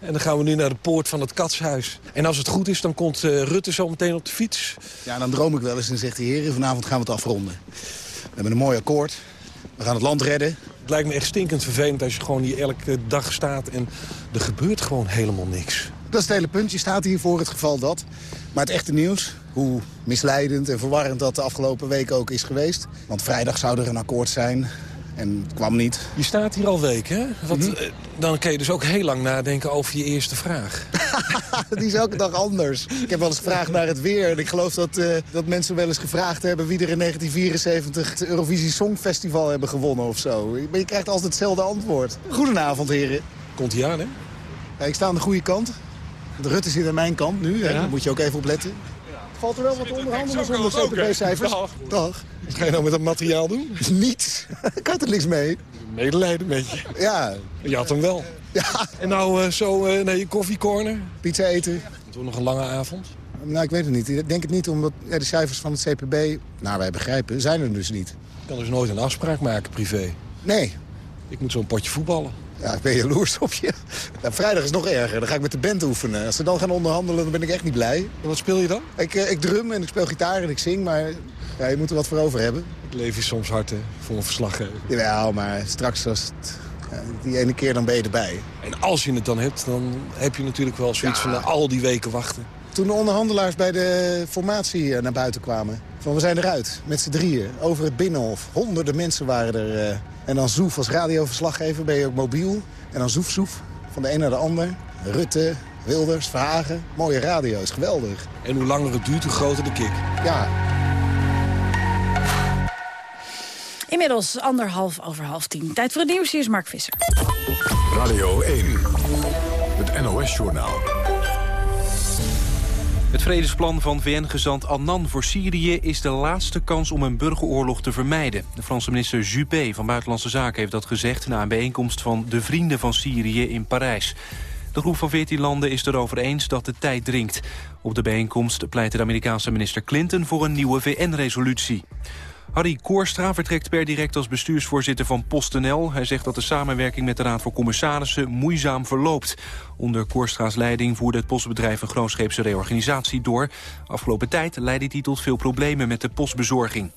Speaker 24: En dan gaan we nu naar de poort van het katshuis. En als het goed is, dan komt uh, Rutte zo meteen op de fiets.
Speaker 26: Ja, dan droom ik wel eens en zegt de heer, vanavond gaan we het afronden. We hebben een mooi akkoord. We gaan het land redden.
Speaker 24: Het lijkt me echt stinkend vervelend als je gewoon hier elke dag staat... en er gebeurt gewoon helemaal niks.
Speaker 26: Dat is het hele punt. Je staat hier voor het geval dat. Maar het echte nieuws, hoe misleidend en verwarrend dat de afgelopen week ook is geweest. Want vrijdag zou er een akkoord zijn. En het kwam niet.
Speaker 24: Je staat hier al weken, hè? Want, mm -hmm. Dan kun je dus ook heel lang nadenken over je eerste vraag.
Speaker 26: Die is elke dag anders. Ik heb wel eens gevraagd naar het weer. En ik geloof dat, uh, dat mensen wel eens gevraagd hebben... wie er in 1974 het Eurovisie Songfestival hebben gewonnen of zo. Maar je krijgt altijd hetzelfde antwoord. Goedenavond, heren.
Speaker 24: Komt hij aan, hè?
Speaker 26: Ja, ik sta aan de goede kant. De Rutte zit aan mijn kant nu. Hè? Ja. Daar moet je ook even op letten. Valt er wel wat onderhandelen zonder CPB-cijfers?
Speaker 24: Dag. Dag. Wat ga je nou met dat materiaal doen?
Speaker 26: Niets. Ik had er niks mee.
Speaker 24: Medelijden met je.
Speaker 26: Ja.
Speaker 24: Je had hem wel.
Speaker 26: Ja.
Speaker 24: En nou uh, zo uh, naar je koffiecorner?
Speaker 26: Pizza eten.
Speaker 24: Het wordt nog een lange avond.
Speaker 26: Nou, ik weet het niet. Ik denk het niet, omdat ja, de cijfers van het CPB, nou wij begrijpen, zijn er dus niet.
Speaker 24: Je kan dus nooit een afspraak maken privé?
Speaker 26: Nee.
Speaker 24: Ik moet zo'n potje voetballen.
Speaker 26: Ja, ik ben jaloers op je. Ja, vrijdag is nog erger. Dan ga ik met de band oefenen. Als ze dan gaan onderhandelen, dan ben ik echt niet blij.
Speaker 24: En wat speel je dan?
Speaker 26: Ik, uh, ik drum en ik speel gitaar en ik zing, maar ja, je moet er wat voor over hebben.
Speaker 24: Het leven is soms hard, hè, voor een verslaggever.
Speaker 26: Jawel, maar straks als het, ja, die ene keer dan ben je erbij.
Speaker 24: En als je het dan hebt, dan heb je natuurlijk wel zoiets ja. van al die weken wachten.
Speaker 26: Toen de onderhandelaars bij de formatie naar buiten kwamen... van we zijn eruit, met z'n drieën, over het Binnenhof. Honderden mensen waren er. Uh, en dan Zoef als radioverslaggever ben je ook mobiel. En dan Zoef Zoef, van de een naar de ander. Rutte, Wilders, Verhagen, mooie radio, is geweldig.
Speaker 24: En hoe langer het duurt, hoe groter de kick.
Speaker 26: Ja,
Speaker 4: Inmiddels anderhalf over half tien. Tijd voor het nieuws. Hier is Mark Visser.
Speaker 3: Radio 1, het NOS-journaal.
Speaker 1: Het vredesplan van VN-gezant Annan voor Syrië is de laatste kans om een burgeroorlog te vermijden. De Franse minister Juppé van Buitenlandse Zaken heeft dat gezegd... na een bijeenkomst van de Vrienden van Syrië in Parijs. De groep van 14 landen is erover eens dat de tijd dringt. Op de bijeenkomst pleitte de Amerikaanse minister Clinton voor een nieuwe VN-resolutie. Harry Koorstra vertrekt per direct als bestuursvoorzitter van PostNL. Hij zegt dat de samenwerking met de Raad voor Commissarissen moeizaam verloopt. Onder Koorstra's leiding voerde het postbedrijf een grootscheepse reorganisatie door. Afgelopen tijd leidde die tot veel problemen met de postbezorging.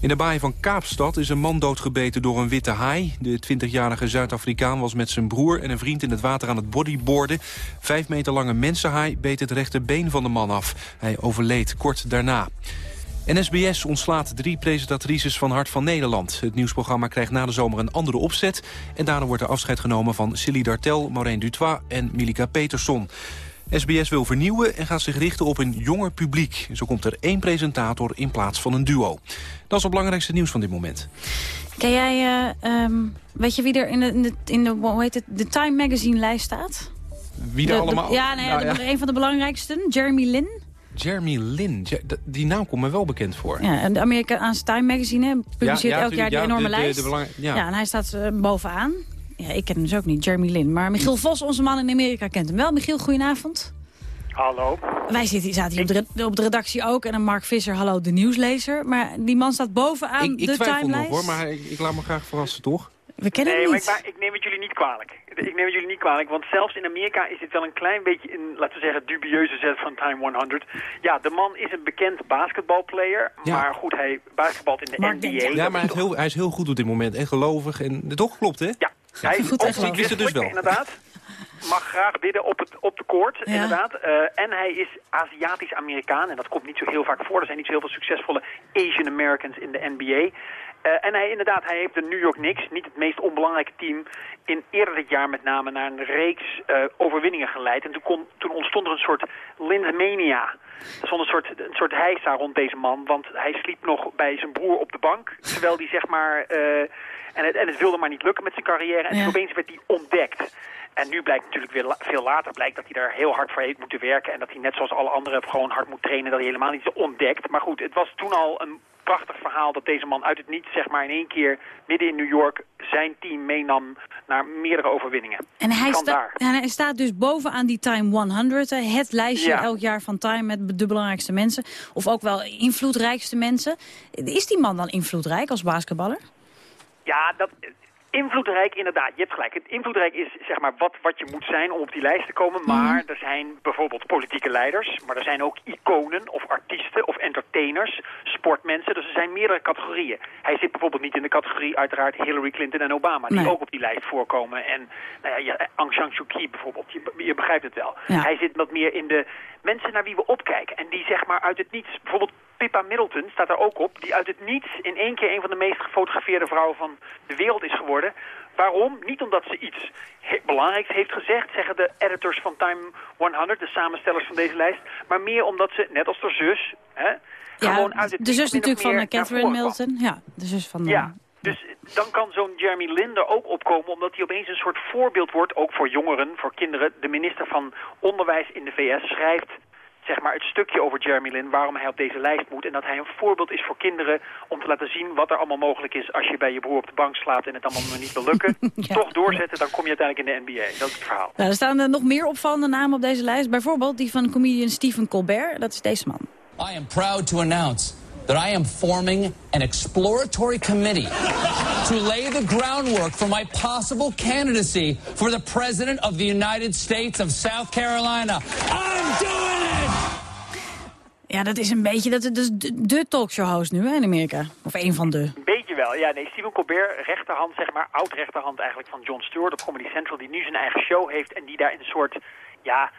Speaker 1: In de baai van Kaapstad is een man doodgebeten door een witte haai. De 20-jarige Zuid-Afrikaan was met zijn broer en een vriend in het water aan het bodyboarden. Vijf meter lange mensenhaai beet het rechterbeen van de man af. Hij overleed kort daarna. NSBS ontslaat drie presentatrices van Hart van Nederland. Het nieuwsprogramma krijgt na de zomer een andere opzet... en daarna wordt er afscheid genomen van Silly Dartel, Maureen Dutois en Milika Peterson. SBS wil vernieuwen en gaat zich richten op een jonger publiek. Zo komt er één presentator in plaats van een duo. Dat is het belangrijkste nieuws van dit moment.
Speaker 4: Ken jij, eh, ehm, weet je wie er in de, in de, in de, hoe heet het, de Time Magazine lijst staat?
Speaker 1: Wie er
Speaker 4: De- de-
Speaker 1: allemaal...
Speaker 4: ja, nee,
Speaker 1: Nou
Speaker 4: de- een van de belangrijkste, Jeremy Lin.
Speaker 1: Jeremy Lin, die naam komt me wel bekend voor.
Speaker 4: Ja, en de Amerikaanse Time Magazine hè, publiceert
Speaker 1: Ja, ja,
Speaker 4: elk jaar die enorme
Speaker 1: de- de-
Speaker 4: lijst.
Speaker 1: de belang- ja.
Speaker 4: ja. en hij staat eh, bovenaan. Ja, ik ken hem dus ook niet, Jeremy Lin. Maar Michiel Vos, onze man in Amerika, kent hem wel. Michiel, goedenavond.
Speaker 27: Hallo.
Speaker 4: Wij zitten, zaten hier op de, op de redactie ook. En dan Mark Visser, hallo, de nieuwslezer. Maar die man staat bovenaan
Speaker 1: Ik, ik
Speaker 4: de
Speaker 1: twijfel nog hoor, maar ik, ik laat me graag verrassen, toch?
Speaker 4: We kennen
Speaker 27: nee,
Speaker 4: hem
Speaker 27: maar
Speaker 4: niet.
Speaker 27: ik, maar ik neem het jullie niet kwalijk. Ik neem het jullie niet kwalijk, want zelfs in Amerika is dit wel een klein beetje in, laten we zeggen, dubieuze zet van Time 100. Ja, de man is een bekend basketbalplayer,
Speaker 1: Ja.
Speaker 27: maar goed, hij basketbalt in de NBA.
Speaker 1: Ja, maar hij is, heel, hij is heel goed op dit moment en gelovig. En, toch klopt, hè?
Speaker 27: Ja, hij is
Speaker 1: Goed en gelovig. Het dus wel.
Speaker 27: inderdaad. Mag graag bidden op, het, op de koord,
Speaker 1: Ja.
Speaker 27: inderdaad. Eh, en hij is Aziatisch-Amerikaan. En dat komt niet zo heel vaak voor. Er zijn niet zo heel veel succesvolle Asian Americans in de NBA. Eh, en hij, inderdaad, hij heeft de New York Knicks, niet het meest onbelangrijke team, in eerder dit jaar met name naar een reeks eh, overwinningen geleid. En toen, kon, toen ontstond er een soort Lindmania. Er stond een soort, een soort heisa rond deze man, want hij sliep nog bij zijn broer op de bank. Terwijl hij zeg maar... eh, en, het, en het wilde maar niet lukken met zijn carrière. En
Speaker 4: Ja.
Speaker 27: toen opeens werd hij ontdekt. En nu blijkt natuurlijk weer la- veel later blijkt dat hij daar heel hard voor heeft moeten werken. En dat hij net zoals alle anderen gewoon hard moet trainen. Dat hij helemaal niet is ontdekt. Maar goed, het was toen al een prachtig verhaal dat deze man uit het niets, zeg maar in één keer midden in New York, zijn team meenam naar meerdere overwinningen.
Speaker 4: En hij, sta- en hij staat dus bovenaan die Time 100, hè, het lijstje
Speaker 27: Ja.
Speaker 4: elk jaar van Time met de belangrijkste mensen. Of ook wel invloedrijkste mensen. Is die man dan invloedrijk als basketballer?
Speaker 27: Ja, dat, invloedrijk inderdaad. Je hebt gelijk. Het invloedrijk is zeg maar wat, wat je moet zijn om op die lijst te komen. Maar er zijn bijvoorbeeld politieke leiders. Maar er zijn ook iconen of artiesten of entertainers, sportmensen. Dus er zijn meerdere categorieën. Hij zit bijvoorbeeld niet in de categorie uiteraard Hillary Clinton en Obama. Die
Speaker 4: Nee.
Speaker 27: ook op die lijst voorkomen. En nou ja, Aung San Suu Kyi bijvoorbeeld. Je, je begrijpt het wel.
Speaker 4: Ja.
Speaker 27: Hij zit wat meer in de mensen naar wie we opkijken. En die zeg maar uit het niets... Bijvoorbeeld Pippa Middleton staat er ook op. Die uit het niets in één keer een van de meest gefotografeerde vrouwen van de wereld is geworden. Waarom? Niet omdat ze iets he- belangrijks heeft gezegd, zeggen de editors van Time 100, de samenstellers van deze lijst. Maar meer omdat ze, net als haar zus, hè, gewoon uit het
Speaker 4: de zus natuurlijk van eh, Catherine. Milton. Ja, de zus van... eh,
Speaker 27: Ja, dus dan kan zo'n Jeremy Lin er ook opkomen... omdat hij opeens een soort voorbeeld wordt, ook voor jongeren, voor kinderen. De minister van Onderwijs in de VS schrijft zeg maar, het stukje over Jeremy Lin... waarom hij op deze lijst moet. En dat hij een voorbeeld is voor kinderen om te laten zien... wat er allemaal mogelijk is als je bij je broer op de bank slaapt... en het allemaal nog niet wil lukken. Toch doorzetten, dan kom je uiteindelijk in de NBA. Dat is het verhaal.
Speaker 4: Nou, er staan er nog meer opvallende namen op deze lijst. Bijvoorbeeld die van comedian Stephen Colbert. Dat is deze man.
Speaker 28: I am proud to announce that I am forming an exploratory committee to lay the groundwork for my possible candidacy for the President of the United States of South Carolina. I'm doing it!
Speaker 4: Ja, dat is een beetje dat, dat is de, de talkshow-host nu hè, in Amerika. Of een van de.
Speaker 27: Een beetje wel, ja. Nee, Stephen Colbert, rechterhand, zeg maar, oud-rechterhand eigenlijk van Jon Stewart op Comedy Central, die nu zijn eigen show heeft en die daar in een soort, ja,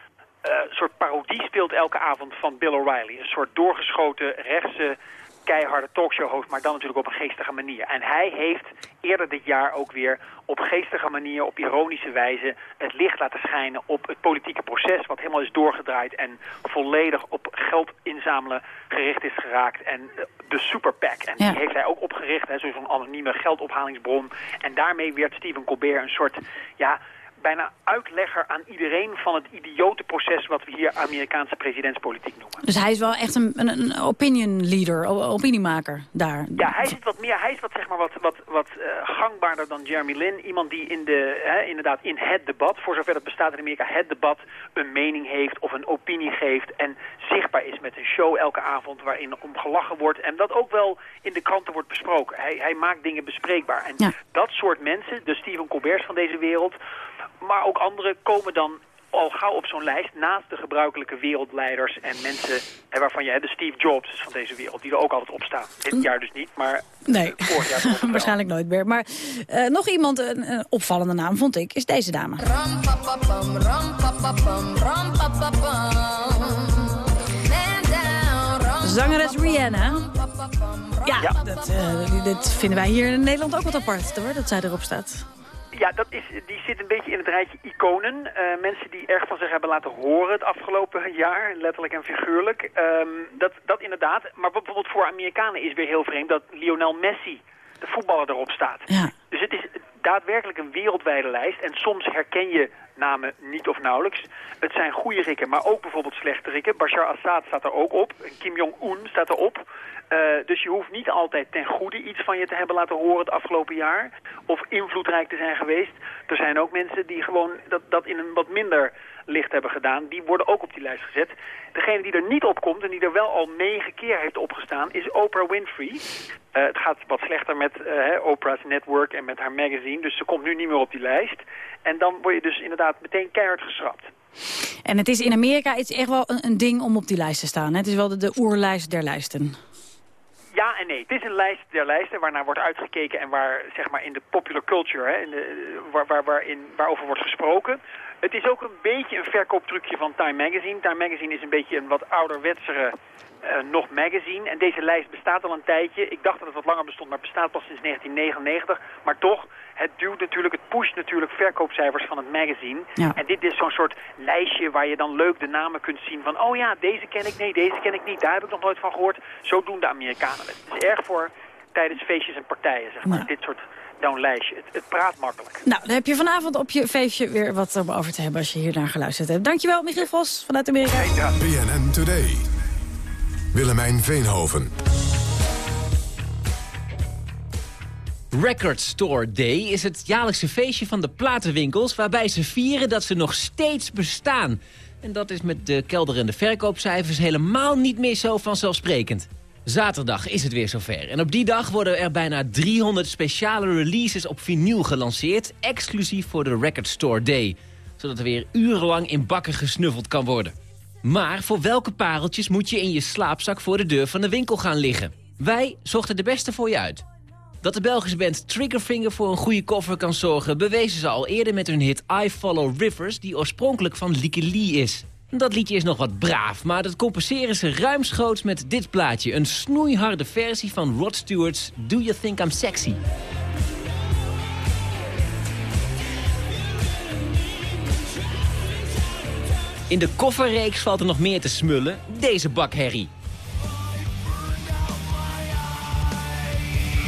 Speaker 27: eh, soort parodie speelt elke avond van Bill O'Reilly. Een soort doorgeschoten rechtse keiharde talkshow-host, maar dan natuurlijk op een geestige manier. En hij heeft eerder dit jaar ook weer op geestige manier, op ironische wijze, het licht laten schijnen op het politieke proces, wat helemaal is doorgedraaid en volledig op geld inzamelen gericht is geraakt. En eh, de Super PAC, en
Speaker 4: Ja.
Speaker 27: die heeft hij ook opgericht, zo'n anonieme geldophalingsbron. En daarmee werd Stephen Colbert een soort, ja, bijna uitlegger aan iedereen van het idiote proces wat we hier Amerikaanse presidentspolitiek noemen.
Speaker 4: Dus hij is wel echt een, een, een opinion leader, opiniemaker daar.
Speaker 27: Ja, hij zit wat meer, hij is wat, zeg maar, wat, wat, wat eh, gangbaarder dan Jeremy Lin. Iemand die in de, hè, inderdaad in het debat, voor zover het bestaat in Amerika, het debat een mening heeft of een opinie geeft. En zichtbaar is met een show elke avond waarin om gelachen wordt. En dat ook wel in de kranten wordt besproken. Hij, hij maakt dingen bespreekbaar. En dat soort mensen, de Stephen Colbert's van deze wereld, maar ook anderen, komen dan al gauw op zo'n lijst naast de gebruikelijke wereldleiders en mensen hè, waarvan je de Steve Jobs van deze wereld, die er ook altijd op staan. Dit jaar dus niet, maar
Speaker 4: Nee,
Speaker 27: vorig jaar
Speaker 4: waarschijnlijk nooit meer. Maar eh, nog iemand, een, een opvallende naam vond ik, is deze dame. Zangeres Rihanna. Ja, Dat, eh, dit vinden wij hier in Nederland ook wat apart, hoor, dat zij erop staat.
Speaker 27: Ja, dat is, die zit een beetje in het rijtje iconen. Eh, mensen die erg van zich hebben laten horen het afgelopen jaar, letterlijk en figuurlijk. Ehm, dat, dat inderdaad. Maar bijvoorbeeld voor Amerikanen is weer heel vreemd dat Lionel Messi, de voetballer, erop staat. Dus het is daadwerkelijk een wereldwijde lijst. En soms herken je namen niet of nauwelijks. Het zijn goede rikken, maar ook bijvoorbeeld slechte rikken. Bashar Assad staat er ook op. Kim Jong-un staat erop. Eh, dus je hoeft niet altijd ten goede iets van je te hebben laten horen het afgelopen jaar. Of invloedrijk te zijn geweest. Er zijn ook mensen die gewoon dat, dat in een wat minder licht hebben gedaan. Die worden ook op die lijst gezet. Degene die er niet op komt en die er wel al negen keer heeft opgestaan is Oprah Winfrey. Eh, het gaat wat slechter met hè, Oprah's Network en met haar magazine. Dus ze komt nu niet meer op die lijst. En dan word je dus inderdaad meteen keihard geschrapt.
Speaker 4: En het is in Amerika het is echt wel een, een ding om op die lijst te staan. Hè? Het is wel de, de oerlijst der lijsten.
Speaker 27: Ja en nee. Het is een lijst der lijsten waarnaar wordt uitgekeken en waar zeg maar in de popular culture, hè, in de, waar, waar, waarin, waarover wordt gesproken. Het is ook een beetje een verkooptrucje van Time Magazine. Time Magazine is een beetje een wat ouderwetsere eh, nog magazine. En deze lijst bestaat al een tijdje. Ik dacht dat het wat langer bestond, maar het bestaat pas sinds 1999. Maar toch, het duwt natuurlijk, het pusht natuurlijk verkoopcijfers van het magazine.
Speaker 4: Ja.
Speaker 27: En dit is zo'n soort lijstje waar je dan leuk de namen kunt zien van... oh ja, deze ken ik, nee, deze ken ik niet, daar heb ik nog nooit van gehoord. Zo doen de Amerikanen het. Het is erg voor tijdens feestjes en partijen, zeg maar. Dit soort zo'n lijstje. Het, het praat makkelijk.
Speaker 4: Nou, dan heb je vanavond op je feestje weer wat om over te hebben als je hier naar geluisterd hebt. Dankjewel, Michiel Vos vanuit Amerika.
Speaker 3: BNN Today. Willemijn Veenhoven.
Speaker 5: Record Store Day is het jaarlijkse feestje van de platenwinkels... waarbij ze vieren dat ze nog steeds bestaan. En dat is met de kelderende verkoopcijfers helemaal niet meer zo vanzelfsprekend. Zaterdag is het weer zover. En op die dag worden er bijna 300 speciale releases op vinyl gelanceerd... exclusief voor de Record Store Day. Zodat er weer urenlang in bakken gesnuffeld kan worden. Maar voor welke pareltjes moet je in je slaapzak voor de deur van de winkel gaan liggen? Wij zochten de beste voor je uit. Dat de Belgische band Triggerfinger voor een goede cover kan zorgen... bewezen ze al eerder met hun hit I Follow Rivers... die oorspronkelijk van Lieke Lee is. Dat liedje is nog wat braaf, maar dat compenseren ze ruimschoots met dit plaatje. Een snoeiharde versie van Rod Stewart's Do You Think I'm Sexy. In de kofferreeks valt er nog meer te smullen. Deze bakherrie.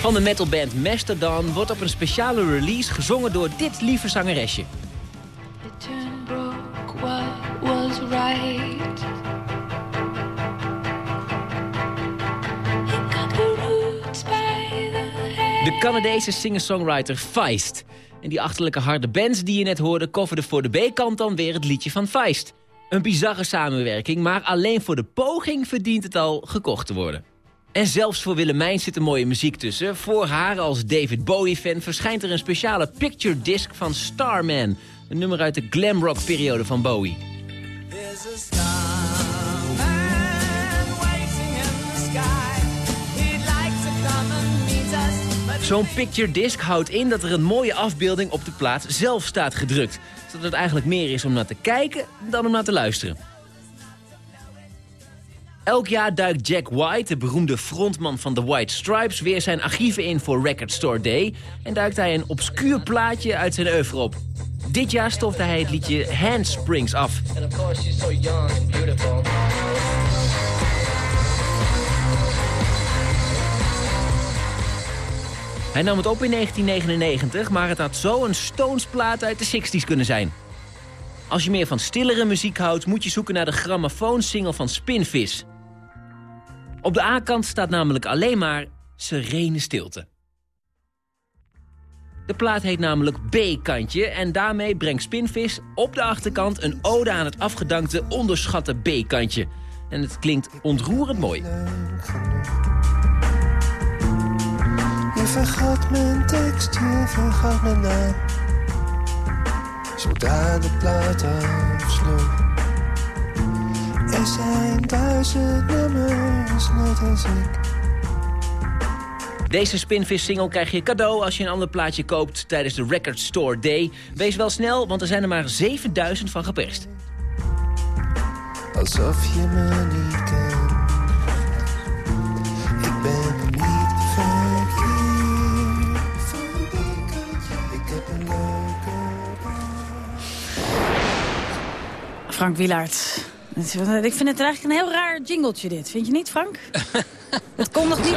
Speaker 5: Van de metalband Mastodon wordt op een speciale release gezongen door dit lieve zangeresje.
Speaker 20: What was right.
Speaker 5: De Canadese singer-songwriter Feist. En die achterlijke harde bands die je net hoorde... coverde voor de B-kant dan weer het liedje van Feist. Een bizarre samenwerking, maar alleen voor de poging verdient het al gekocht te worden. En zelfs voor Willemijn zit er mooie muziek tussen. Voor haar als David Bowie-fan verschijnt er een speciale picture disc van Starman. Een nummer uit de glamrock-periode van Bowie. Zo'n picture disc houdt in dat er een mooie afbeelding op de plaat zelf staat gedrukt. Zodat het eigenlijk meer is om naar te kijken dan om naar te luisteren. Elk jaar duikt Jack White, de beroemde frontman van The White Stripes... weer zijn archieven in voor Record Store Day... en duikt hij een obscuur plaatje uit zijn oeuvre op. Dit jaar stofte hij het liedje Handsprings af. Hij nam het op in 1999, maar het had zo een Stones-plaat uit de 60s kunnen zijn. Als je meer van stillere muziek houdt, moet je zoeken naar de grammofoonsingle van Spinvis. Op de A-kant staat namelijk alleen maar serene stilte. De plaat heet namelijk B-kantje en daarmee brengt Spinvis op de achterkant een ode aan het afgedankte onderschatte B-kantje. En het klinkt ontroerend mooi.
Speaker 20: Je vergat mijn tekst, je vergat mijn naam. Zodra de plaat afsloot. Er zijn duizend nummers, net als ik.
Speaker 5: Deze Spinvis-single krijg je cadeau als je een ander plaatje koopt tijdens de Record Store Day. Wees wel snel, want er zijn er maar 7000 van geperst.
Speaker 20: Alsof je me niet kent. Ik ben niet verkeerd. Ik heb een leuke
Speaker 4: Frank Wielaert. Ik vind het eigenlijk een heel raar jingletje dit. Vind je niet, Frank? Het kon nog niet...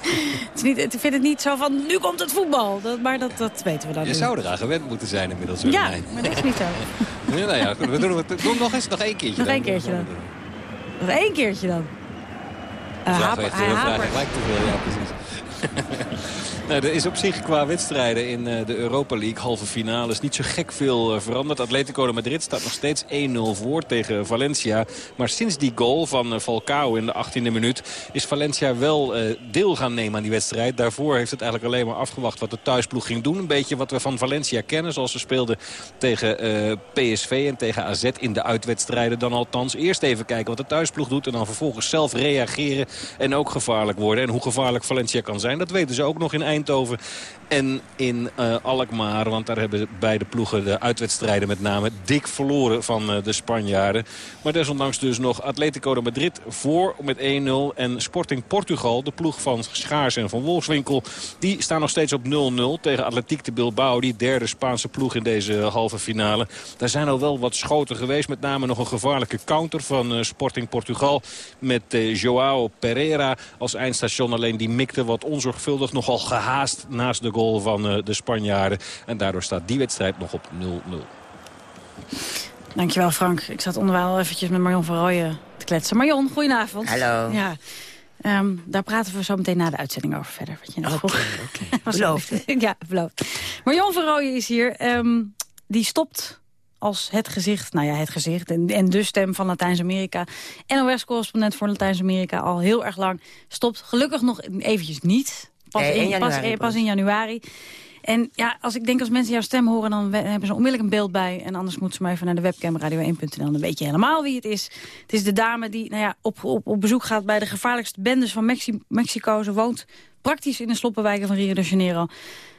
Speaker 4: Het is niet, ik vind het niet zo van, nu komt het voetbal. Dat, maar dat, dat weten we dan
Speaker 19: Je
Speaker 4: niet.
Speaker 19: zou eraan gewend moeten zijn inmiddels.
Speaker 4: Ja, maar dat is niet zo.
Speaker 19: Ja, nou ja, we doen het doen nog eens, nog één keertje
Speaker 4: Nog
Speaker 19: dan.
Speaker 4: één keertje dan. Nog één keertje dan. Uh,
Speaker 19: Vlag
Speaker 4: haper,
Speaker 19: heeft
Speaker 4: hij
Speaker 19: heel vragen
Speaker 4: hapert.
Speaker 19: gelijk te veel, ja precies. Nou, er is op zich qua wedstrijden in eh, de Europa League halve finales niet zo gek veel eh, veranderd. Atletico de Madrid staat nog steeds 1-0 voor tegen Valencia. Maar sinds die goal van eh, Falcao in de 18e minuut is Valencia wel deel gaan nemen aan die wedstrijd. Daarvoor heeft het eigenlijk alleen maar afgewacht wat de thuisploeg ging doen. Een beetje wat we van Valencia kennen zoals ze speelden tegen PSV en tegen AZ in de uitwedstrijden dan althans. Eerst even kijken wat de thuisploeg doet en dan vervolgens zelf reageren en ook gevaarlijk worden. En hoe gevaarlijk Valencia kan zijn, dat weten ze ook nog in Eindhoven en in eh, Alkmaar. Want daar hebben beide ploegen de uitwedstrijden met name dik verloren van eh, de Spanjaarden. Maar desondanks dus nog Atletico de Madrid voor met 1-0. En Sporting Portugal, de ploeg van Schaars en van Wolfswinkel... die staan nog steeds op 0-0 tegen Atletiek de Bilbao. Die derde Spaanse ploeg in deze halve finale. Daar zijn al wel wat schoten geweest. Met name nog een gevaarlijke counter van eh, Sporting Portugal. Met eh, Joao Pereira als eindstation. Alleen die mikte wat onzorgvuldig nogal gehaast naast de goal van eh, de Spanjaarden. En daardoor staat die wedstrijd nog op 0-0.
Speaker 4: Dankjewel, Frank. Ik zat onderwijl eventjes met Marion van Rooyen te kletsen. Marion, goedenavond.
Speaker 29: Hallo.
Speaker 4: Ja. Ehm, daar praten we zo meteen na de uitzending over verder. Wat je net vroeg. Was
Speaker 29: Beloofd,
Speaker 4: het- Ja, beloofd. Marion van Rooyen is hier. Ehm, die stopt als het gezicht, nou ja, het gezicht en, en de stem van Latijns-Amerika. NOS-correspondent voor Latijns-Amerika al heel erg lang. Stopt gelukkig nog eventjes niet. Pas,
Speaker 29: in januari
Speaker 4: pas
Speaker 29: pas.
Speaker 4: in januari. En ja, als ik denk als mensen jouw stem horen, dan hebben ze onmiddellijk een beeld bij. En anders moeten ze maar even naar de webcam radio1.nl. Dan weet je helemaal wie het is. Het is de dame die nou ja, op, op, op bezoek gaat bij de gevaarlijkste bendes van Mexi- Mexico. Ze woont praktisch in de sloppenwijken van Rio de Janeiro.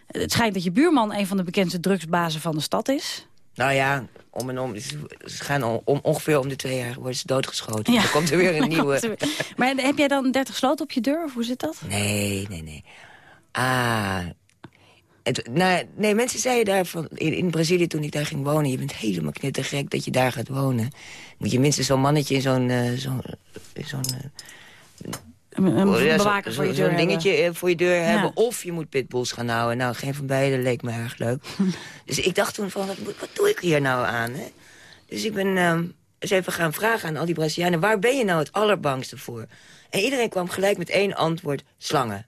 Speaker 4: Het schijnt dat je buurman een van de bekendste drugsbazen van de stad is.
Speaker 29: Nou ja, om en om. Ze ze gaan om, ongeveer om de twee jaar worden ze doodgeschoten.
Speaker 4: Ja.
Speaker 29: Dan komt er weer een nieuwe.
Speaker 4: er weer- Maar heb jij dan 30 sloten op je deur? Of hoe zit dat?
Speaker 29: Nee, nee, nee. Ah. Het, nou, nee, mensen zeiden daar van, in, in Brazilië toen ik daar ging wonen... je bent helemaal knettergek dat je daar gaat wonen. Moet je minstens zo'n mannetje in zo'n... eh, zo'n zo'n
Speaker 4: Een,
Speaker 29: ja,
Speaker 4: bewaker
Speaker 29: zo-
Speaker 4: voor je
Speaker 29: Zo'n
Speaker 4: deur
Speaker 29: dingetje
Speaker 4: hebben.
Speaker 29: eh, voor je deur
Speaker 4: Ja.
Speaker 29: hebben. Of je moet pitbulls gaan houden. Nou, geen van beide leek me erg leuk. dus ik dacht toen van, wat, doe ik hier nou aan? Hè? Dus ik ben ehm, eens even gaan vragen aan al die Brazilianen... waar ben je nou het allerbangste voor? En iedereen kwam gelijk met één antwoord, slangen.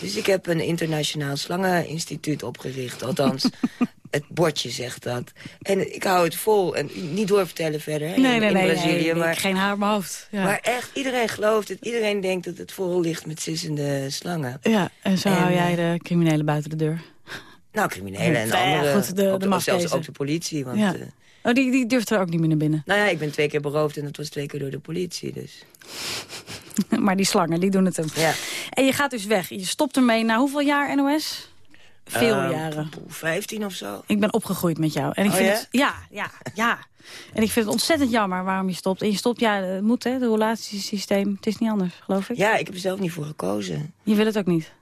Speaker 29: Dus ik heb een internationaal slangeninstituut opgericht. Althans, het bordje zegt dat. En ik hou het vol. En niet doorvertellen verder hè,
Speaker 4: Nee,
Speaker 29: in,
Speaker 4: nee,
Speaker 29: in
Speaker 4: nee,
Speaker 29: Brazilië.
Speaker 4: nee,
Speaker 29: maar
Speaker 4: geen haar op mijn hoofd. Ja.
Speaker 29: maar echt, iedereen gelooft het. Iedereen denkt dat het vol ligt met sissende slangen.
Speaker 4: ja, en zo
Speaker 29: En,
Speaker 4: hou jij
Speaker 29: eh,
Speaker 4: de criminelen buiten de deur.
Speaker 29: Nou, criminelen en
Speaker 4: Ja, ja,
Speaker 29: andere.
Speaker 4: goed, de-
Speaker 29: ook
Speaker 4: de
Speaker 29: of zelfs ook de politie. Want,
Speaker 4: Ja.
Speaker 29: eh,
Speaker 4: Oh, die, die durft er ook niet meer naar binnen.
Speaker 29: nou ja, ik ben twee keer beroofd en dat was twee keer door de politie. Dus.
Speaker 4: maar die slangen, die doen het hem.
Speaker 29: Ja.
Speaker 4: En je gaat dus weg. Je stopt ermee na hoeveel jaar NOS? Veel
Speaker 29: Ehm,
Speaker 4: jaren.
Speaker 29: 15 of zo.
Speaker 4: Ik ben opgegroeid met jou. En ik
Speaker 29: Oh,
Speaker 4: vind
Speaker 29: ja?
Speaker 4: het, ja, ja, ja. En ik vind het ontzettend jammer waarom je stopt. En je stopt, ja, het moet hè, het relatiesysteem. Het is niet anders, geloof ik.
Speaker 29: Ja, ik heb er zelf niet voor gekozen.
Speaker 4: Je wil het ook niet.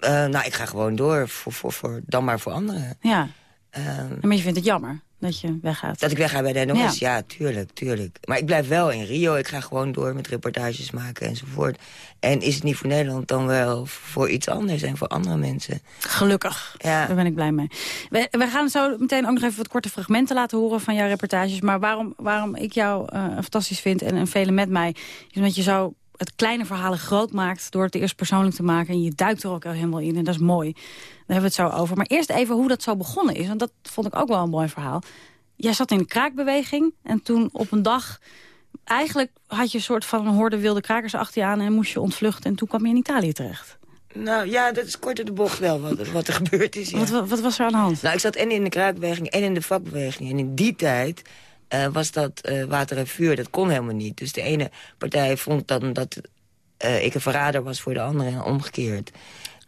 Speaker 29: Eh, nou, ik ga gewoon door, voor, voor, voor, dan maar voor anderen.
Speaker 4: Ja.
Speaker 29: Ehm,
Speaker 4: Maar je vindt het jammer dat je weggaat.
Speaker 29: dat ik wegga bij de NOS,
Speaker 4: Ja.
Speaker 29: ja. tuurlijk, tuurlijk. Maar ik blijf wel in Rio, ik ga gewoon door met reportages maken enzovoort. En is het niet voor Nederland, dan wel voor iets anders en voor andere mensen.
Speaker 4: Gelukkig.
Speaker 29: Ja.
Speaker 4: Daar ben ik blij mee. We, we gaan zo meteen ook nog even wat korte fragmenten laten horen van jouw reportages. Maar waarom, waarom ik jou eh, fantastisch vind en, en velen met mij... is omdat je zo het kleine verhalen groot maakt door het eerst persoonlijk te maken. En je duikt er ook al helemaal in en dat is mooi. Daar hebben we het zo over. Maar eerst even hoe dat zo begonnen is. Want dat vond ik ook wel een mooi verhaal. Jij zat in de kraakbeweging en toen op een dag... Eigenlijk had je een soort van een horde wilde krakers achter je aan... en moest je ontvluchten en toen kwam je in Italië terecht.
Speaker 29: Nou ja, dat is kort de bocht wel wat, wat er gebeurd is. Ja.
Speaker 4: Wat, wat, wat was er aan de hand?
Speaker 29: Nou, ik zat en in de kraakbeweging en in de vakbeweging. En in die tijd eh, was dat eh, water en vuur, dat kon helemaal niet. Dus de ene partij vond dan dat eh, ik een verrader was voor de andere en omgekeerd.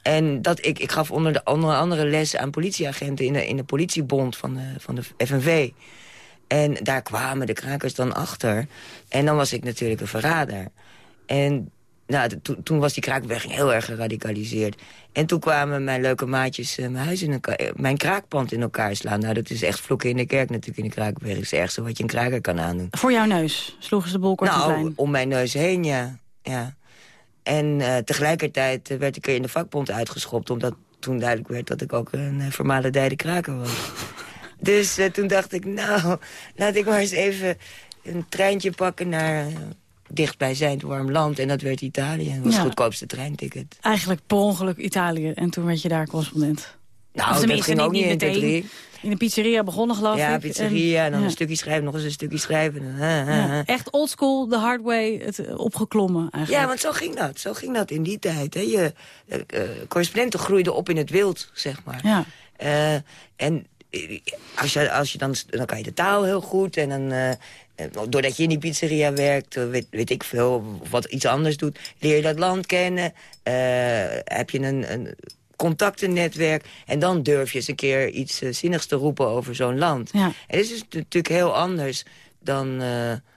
Speaker 29: En dat ik, ik gaf onder de onder andere lessen aan politieagenten in de, in de politiebond van van de FNV. En daar kwamen de krakers dan achter. En dan was ik natuurlijk een verrader. En nou, to- toen- was die kraakbeweging heel erg geradicaliseerd. En toen kwamen mijn leuke maatjes eh, mijn, huis in elkaar, eh, mijn kraakpand in elkaar slaan. Nou, dat is echt vloeken in de kerk natuurlijk in de kraakbeweging. Dat is het ergste wat je een kraker kan aandoen.
Speaker 4: Voor jouw neus sloegen ze de boel kort
Speaker 29: Nou,
Speaker 4: klein.
Speaker 29: om mijn neus heen, ja. ja. En eh, tegelijkertijd werd ik er in de vakbond uitgeschopt... omdat toen duidelijk werd dat ik ook een uh, vermalendijde kraker was. dus toen dacht ik, nou, laat ik maar eens even een treintje pakken naar... dichtbijzijnd warm land. En dat werd Italië. Dat was
Speaker 4: Ja.
Speaker 29: het goedkoopste treinticket.
Speaker 4: Eigenlijk per ongeluk Italië. En toen werd je daar correspondent.
Speaker 29: Nou,
Speaker 4: Of
Speaker 29: dat ging ook niet 1,
Speaker 4: meteen.
Speaker 29: 2, 3.
Speaker 4: In een pizzeria begonnen, geloof
Speaker 29: Ja,
Speaker 4: ik.
Speaker 29: pizzeria. En dan
Speaker 4: ja.
Speaker 29: een stukje schrijven, nog eens een stukje schrijven. En,
Speaker 4: Ja. Echt oldschool, the hard way, het eh, opgeklommen eigenlijk.
Speaker 29: Ja, want zo ging dat. Zo ging dat in die tijd. Hè. Je, eh, eh, correspondenten groeiden op in het wild, zeg maar.
Speaker 4: Ja.
Speaker 29: En als je, als je dan, dan kan je de taal heel goed. En dan, doordat je in die pizzeria werkt, eh, weet, weet ik veel, wat iets anders doet, leer je dat land kennen. eh, heb je een, een contactennetwerk. En dan durf je eens een keer iets eh, zinnigs te roepen over zo'n land.
Speaker 4: Ja.
Speaker 29: En dit is natuurlijk heel anders dan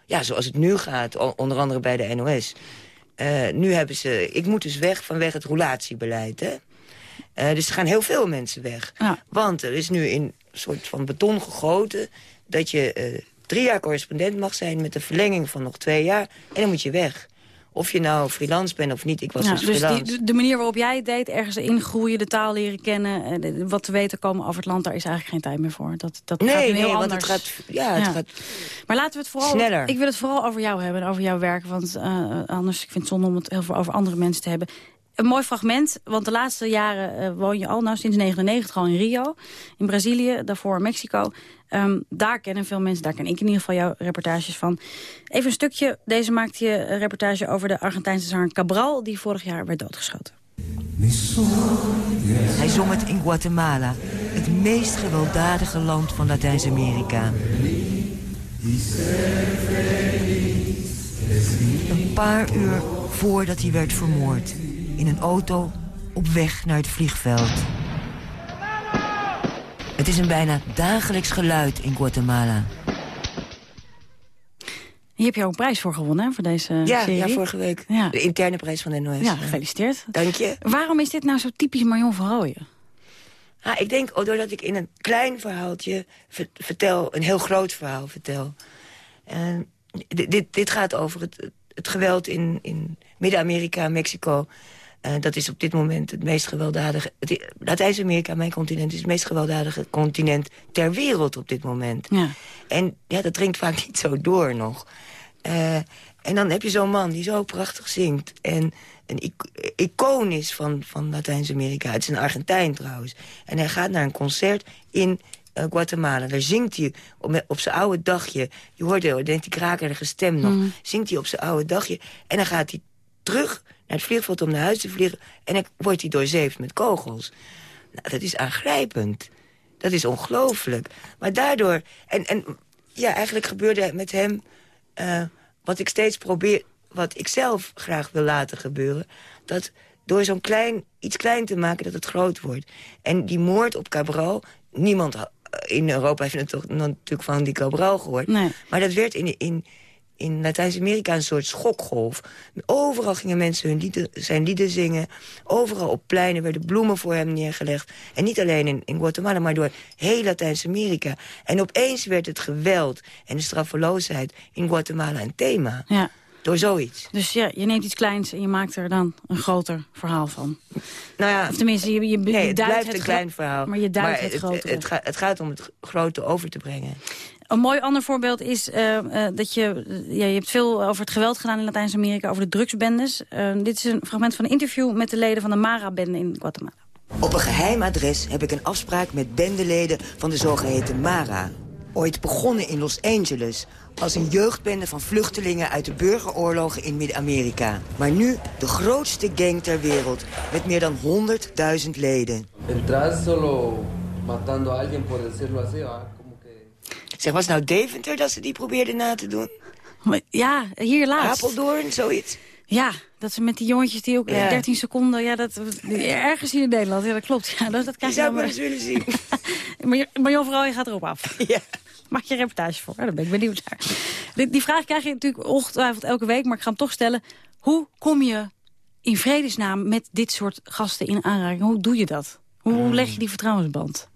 Speaker 29: ja, zoals het nu gaat, onder andere bij de NOS. Nu hebben ze... Ik moet dus weg vanwege het roulatiebeleid, hè. Dus er gaan heel veel mensen weg. Want er is nu in een soort van beton gegoten... dat je drie jaar correspondent mag zijn met een verlenging van nog twee jaar. En dan moet je weg. Of je nou freelance bent of niet. Ik was
Speaker 4: Ja,
Speaker 29: dus
Speaker 4: dus die, de manier waarop jij het deed, ergens ingroeien, de taal leren kennen... eh, wat te weten komen over het land, daar is eigenlijk geen tijd meer voor. Dat, dat
Speaker 29: Nee,
Speaker 4: gaat nu
Speaker 29: nee,
Speaker 4: heel
Speaker 29: want
Speaker 4: anders.
Speaker 29: het gaat- ja, het gaat
Speaker 4: Maar laten we het vooral...
Speaker 29: sneller.
Speaker 4: Ik wil het vooral over jou hebben en over jouw werk. Want eh, anders, ik vind het zonde om het heel veel over andere mensen te hebben. Een mooi fragment, want de laatste jaren eh, woon je al, nou sinds 99 al in Rio. In Brazilië, daarvoor Mexico. Ehm, daar kennen veel mensen, daar ken ik in ieder geval jouw reportages van. Even een stukje, deze maakte je een reportage over de Argentijnse zanger Cabral... die vorig jaar werd doodgeschoten.
Speaker 29: Hij zong het in Guatemala, het meest gewelddadige land van Latijns-Amerika. Een paar uur voordat hij werd vermoord. In een auto op weg naar het vliegveld. Het is een bijna dagelijks geluid in Guatemala.
Speaker 4: Hier heb je ook een prijs voor gewonnen, voor deze
Speaker 29: Ja,
Speaker 4: serie.
Speaker 29: ja, vorige week.
Speaker 4: Ja.
Speaker 29: De interne prijs van de NOS.
Speaker 4: Ja, gefeliciteerd.
Speaker 29: Dank je.
Speaker 4: Waarom is dit nou zo typisch Marion van Rooyen?
Speaker 29: Ah, ik denk, oh, doordat ik in een klein verhaaltje ver- vertel, een heel groot verhaal vertel. En dit, dit, dit gaat over het, het geweld in, in Midden-Amerika, Mexico. Eh, dat is op dit moment het meest gewelddadige... Latijns-Amerika, mijn continent, is het meest gewelddadige continent ter wereld op dit moment.
Speaker 4: Ja.
Speaker 29: En ja, dat dringt vaak niet zo door nog. Eh, en dan heb je zo'n man die zo prachtig zingt. En een ic- icoon is van, van Latijns-Amerika. Het is een Argentijn trouwens. En hij gaat naar een concert in eh, Guatemala. Daar zingt hij op, op zijn oude dagje. Je hoort heel, denkt die krakerige stem nog.
Speaker 4: Mm.
Speaker 29: Zingt hij op zijn oude dagje. En dan gaat hij terug naar het vliegveld om naar huis te vliegen. En dan wordt hij doorzeefd met kogels. Nou, dat is aangrijpend. Dat is ongelooflijk. Maar daardoor... En, en ja, eigenlijk gebeurde met hem... eh, wat ik steeds probeer... Wat ik zelf graag wil laten gebeuren... dat door zo'n klein, iets klein te maken dat het groot wordt. En die moord op Cabral, niemand ha- in Europa heeft natuurlijk van die Cabral gehoord. Maar dat werd in, in, in Latijns-Amerika een soort schokgolf. Overal gingen mensen hun lieden, zijn lieden zingen. Overal op pleinen werden bloemen voor hem neergelegd. En niet alleen in, in Guatemala, maar door heel Latijns-Amerika. En opeens werd het geweld en de straffeloosheid in Guatemala een thema.
Speaker 4: Ja.
Speaker 29: Door zoiets.
Speaker 4: Dus ja, je neemt iets kleins en je maakt er dan een groter verhaal van.
Speaker 29: Nou ja,
Speaker 4: Of tenminste, je, je, je
Speaker 29: nee, het blijft
Speaker 4: het
Speaker 29: een klein verhaal.
Speaker 4: Maar je duidt het,
Speaker 29: het,
Speaker 4: grotere.
Speaker 29: het, het gaat om het grote over te brengen.
Speaker 4: Een mooi ander voorbeeld is eh, eh, dat je... eh, ja, je hebt veel over het geweld gedaan in Latijns-Amerika, over de drugsbendes. Eh, dit is een fragment van een interview met de leden van de Mara-bende in Guatemala.
Speaker 29: Op een geheim adres heb ik een afspraak met bendeleden van de zogeheten MARA. Ooit begonnen in Los Angeles als een jeugdbende van vluchtelingen uit de burgeroorlogen in Midden-Amerika. Maar nu de grootste gang ter wereld met meer dan 100.000 leden.
Speaker 30: Entrar solo matando a alguien, por decirlo así, ah.
Speaker 29: Zeg, was nou Deventer dat ze die probeerden na te doen?
Speaker 4: Ja, hier laatst.
Speaker 29: Apeldoorn, zoiets?
Speaker 4: Ja, dat ze met die jongetjes die ook
Speaker 29: Ja.
Speaker 4: 13 seconden... Ja, dat, ergens hier in Nederland, ja, dat klopt. Ja, dat, dat krijg
Speaker 29: Je zou maar eens willen zien.
Speaker 4: Maar, je- maar Jan Vooral, je gaat erop af.
Speaker 29: Ja.
Speaker 4: Maak je een reportage voor? Ja, dan ben ik benieuwd naar. Die, die vraag krijg je natuurlijk ongetwijfeld elke week, maar ik ga hem toch stellen. Hoe kom je in vredesnaam met dit soort gasten in aanraking? Hoe doe je dat? Hoe, hoe leg je die vertrouwensband?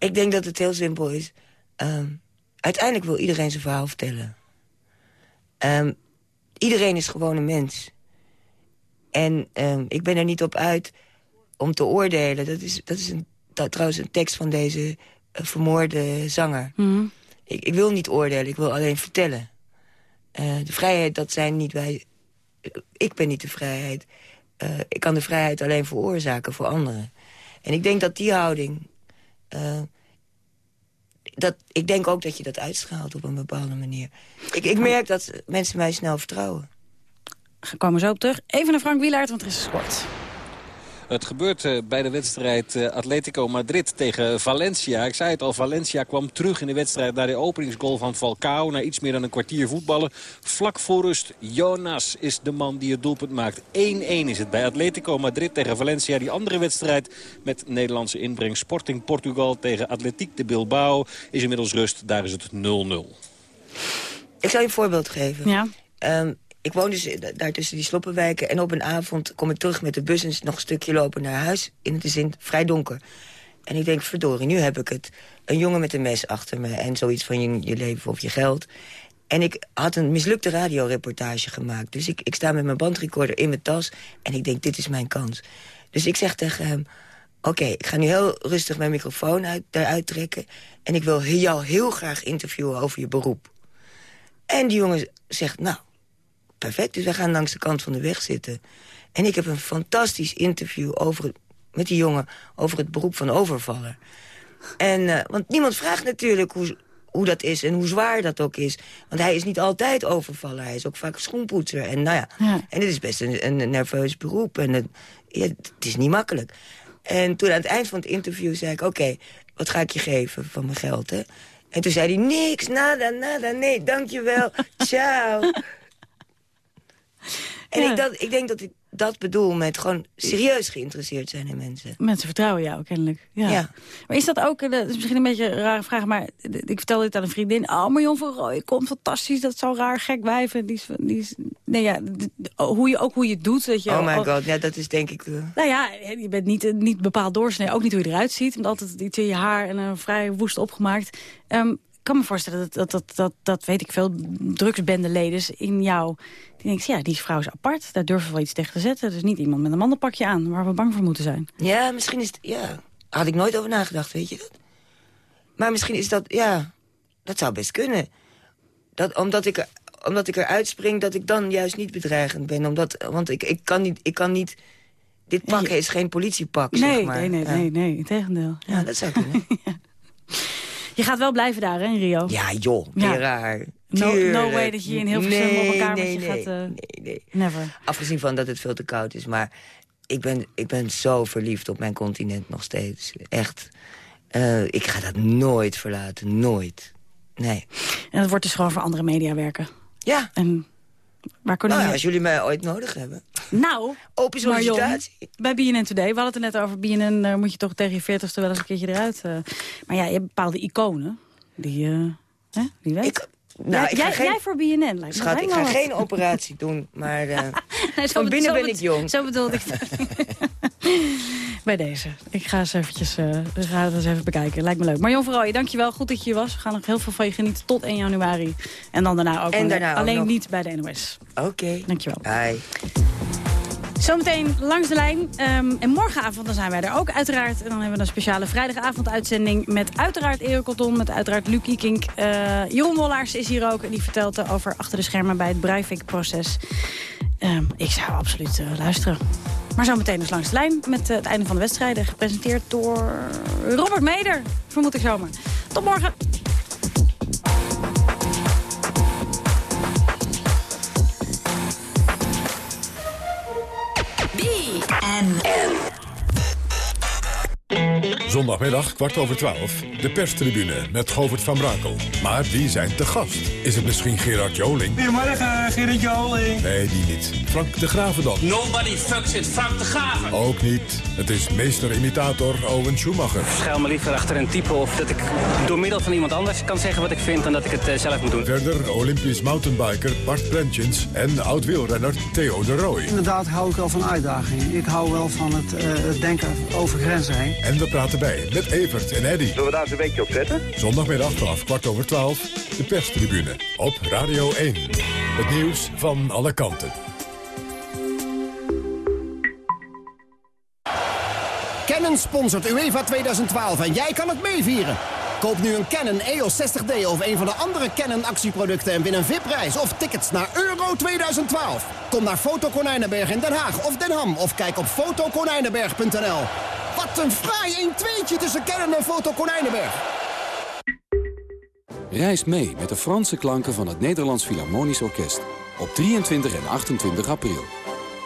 Speaker 29: Ik denk dat het heel simpel is. Ehm, uiteindelijk wil iedereen zijn verhaal vertellen. Ehm, iedereen is gewoon een mens. En ehm, ik ben er niet op uit om te oordelen. Dat is, dat is een, dat, trouwens een tekst van deze eh, vermoorde zanger. Ik, ik wil niet oordelen, ik wil alleen vertellen. Eh, de vrijheid, dat zijn niet wij... Ik ben niet de vrijheid. Eh, ik kan de vrijheid alleen veroorzaken voor anderen. En ik denk dat die houding... eh, dat, ik denk ook dat je dat uitstraalt op een bepaalde manier. Ik, ik merk dat mensen mij snel vertrouwen.
Speaker 4: Komen zo op terug. Even naar Frank Wielaert, want er is sport.
Speaker 19: Het gebeurt eh, bij de wedstrijd eh, Atletico Madrid tegen Valencia. Ik zei het al, Valencia kwam terug in de wedstrijd... naar de openingsgoal van Falcao. Na iets meer dan een kwartier voetballen. Vlak voor rust, Jonas is de man die het doelpunt maakt. 1-1 is het bij Atletico Madrid tegen Valencia. Die andere wedstrijd met Nederlandse inbreng. Sporting Portugal tegen Atletiek de Bilbao is inmiddels rust. Daar is het 0-0.
Speaker 29: Ik zal je een voorbeeld geven.
Speaker 4: Ja.
Speaker 29: Ehm, ik woon dus daar tussen die sloppenwijken. En op een avond kom ik terug met de bus en nog een stukje lopen naar huis. In het is in vrij donker. En ik denk, verdorie, nu heb ik het. Een jongen met een mes achter me en zoiets van je, je leven of je geld. En ik had een mislukte radioreportage gemaakt. Dus ik, ik sta met mijn bandrecorder in mijn tas en ik denk, dit is mijn kans. Dus ik zeg tegen hem, oké, ik ga nu heel rustig mijn microfoon uit, eruit trekken... en ik wil jou heel graag interviewen over je beroep. En die jongen zegt, nou, perfect, dus wij gaan langs de kant van de weg zitten. En ik heb een fantastisch interview over het, met die jongen over het beroep van overvaller. En, eh, want niemand vraagt natuurlijk hoe, hoe dat is en hoe zwaar dat ook is. Want hij is niet altijd overvaller, hij is ook vaak schoenpoetser. En nou ja, en het is best een, een nerveus beroep en het, ja, het is niet makkelijk. En toen aan het eind van het interview zei ik, oké, wat ga ik je geven van mijn geld, hè? En toen zei hij, niks, nada, nada, nee, dankjewel, ciao. En ik, dat, ik denk dat ik dat bedoel met gewoon serieus geïnteresseerd zijn in mensen.
Speaker 4: Mensen vertrouwen jou kennelijk. Ja.
Speaker 29: Ja.
Speaker 4: Maar is dat ook, eh, dat is misschien een beetje een rare vraag, maar ik vertelde dit aan een vriendin. Oh, Marion van Rooij komt fantastisch, dat is zo raar gek wijven. Die is, die is, nee, ja, d- hoe je, ook hoe je het doet. Dat je
Speaker 29: oh my
Speaker 4: al-
Speaker 29: god, ja, dat is denk ik... eh,
Speaker 4: Nou ja, je bent niet, eh, niet bepaald doorsnee. Ook niet hoe je eruit ziet. Met altijd iets in je haar en een vrij woest opgemaakt. Ehm, ik kan me voorstellen dat, dat, dat, dat, dat weet ik veel, drugsbendeleden in jou... Die denkt, ja, die vrouw is apart. Daar durven we wel iets tegen te zetten. Dus niet iemand met een mandenpakje aan waar we bang voor moeten zijn.
Speaker 29: Ja, misschien is het... Ja, had ik nooit over nagedacht, weet je dat? Maar misschien is dat... Ja, dat zou best kunnen. Dat, omdat, ik omdat ik eruit spring, dat ik dan juist niet bedreigend ben. Omdat, want ik, ik, kan niet, ik kan niet... Dit pak is geen politiepak,
Speaker 4: Nee,
Speaker 29: zeg maar.
Speaker 4: nee, nee,
Speaker 29: Ja.
Speaker 4: nee, nee, integendeel. Ja.
Speaker 29: Ja, dat zou kunnen.
Speaker 4: Je gaat wel blijven daar, hè, in Rio?
Speaker 29: Ja, joh,
Speaker 4: Ja.
Speaker 29: weer raar.
Speaker 4: No, no way dat je in heel veel
Speaker 29: Nee,
Speaker 4: op elkaar
Speaker 29: nee,
Speaker 4: met je
Speaker 29: nee,
Speaker 4: gaat... eh,
Speaker 29: nee, nee.
Speaker 4: Never.
Speaker 29: Afgezien van dat het veel te koud is. Maar ik ben, ik ben zo verliefd op mijn continent nog steeds. Echt. Eh, ik ga dat nooit verlaten. Nooit. Nee.
Speaker 4: En dat wordt dus gewoon voor andere media werken.
Speaker 29: Ja.
Speaker 4: En Waar kunnen
Speaker 29: Nou,
Speaker 4: we...
Speaker 29: als jullie mij ooit nodig hebben.
Speaker 4: Nou,
Speaker 29: Open
Speaker 4: Marion,
Speaker 29: sollicitatie.
Speaker 4: bij BNN Today, we hadden het er net over. BNN daar moet je toch tegen je veertigste wel eens een keertje eruit. eh. Maar ja, je hebt bepaalde iconen. Die, eh hè, wie weet.
Speaker 29: Nou,
Speaker 4: jij,
Speaker 29: ga
Speaker 4: jij,
Speaker 29: geen-
Speaker 4: jij voor BNN lijkt me
Speaker 29: Schat, ik ga
Speaker 4: wat.
Speaker 29: geen operatie doen, maar eh,
Speaker 4: Nee,
Speaker 29: van binnen ben
Speaker 4: be-
Speaker 29: ik jong.
Speaker 4: Zo bedoelde ik. Bij deze. Ik ga eens eventjes we gaan het eens even bekijken. Lijkt me leuk. Marjon Verrooy, dankjewel. Goed dat je hier was. We gaan nog heel veel van je genieten tot 1 januari. En dan daarna ook.
Speaker 29: En
Speaker 4: alleen-
Speaker 29: daarna ook
Speaker 4: alleen niet bij de NOS.
Speaker 29: Oké.
Speaker 4: Dankjewel.
Speaker 29: Bye.
Speaker 4: Zometeen langs de lijn. Ehm, en morgenavond dan zijn wij er ook uiteraard. En dan hebben we een speciale vrijdagavond-uitzending... met uiteraard Erik Cotton, met uiteraard Luc Ikink. Eh, Jeroen Wollaars is hier ook. En die vertelt er over achter de schermen bij het Breivik-proces. Ehm, ik zou absoluut eh, luisteren. Maar zometeen dus langs de lijn met eh, het einde van de wedstrijden. Gepresenteerd door Robert Meder, vermoed ik zomaar. Tot morgen.
Speaker 3: Zondagmiddag, kwart over twaalf, de perstribune met Govert van Brakel. Maar wie zijn te gast? Is het misschien Gerard Joling?
Speaker 31: Goedemorgen, Gerrit Joling.
Speaker 3: Nee, die niet. Frank de Graven dan?
Speaker 31: Nobody fucks it, Frank de Graven.
Speaker 3: Ook niet. Het is meester-imitator Owen Schumacher.
Speaker 31: Schuil me liever achter een type of dat ik door middel van iemand anders kan zeggen wat ik vind dan dat ik het eh, zelf moet doen.
Speaker 3: Verder Olympisch mountainbiker Bart Brentjens en oud-wielrenner Theo de Rooij.
Speaker 32: Inderdaad hou ik wel van uitdagingen. Ik hou wel van het, eh, het denken over grenzen heen.
Speaker 3: En we praten bij met Evert en Eddy.
Speaker 33: Zullen we daar eens een weekje op zetten?
Speaker 3: Zondagmiddag vanaf kwart over twaalf, de perstribune op Radio 1. Het nieuws van alle kanten.
Speaker 34: Canon sponsort UEFA 2012 en jij kan het meevieren. Koop nu een Canon EOS 60D of een van de andere Canon actieproducten... en win een VIP-reis of tickets naar Euro 2012. Kom naar Foto Konijnenberg in Den Haag of Den Ham... of kijk op fotokonijnenberg.nl. Wat een fraai 1-2'tje tussen Canon en Foto Konijnenberg.
Speaker 35: Reis mee met de Franse klanken van het Nederlands Philharmonisch Orkest. Op 23 en 28 april.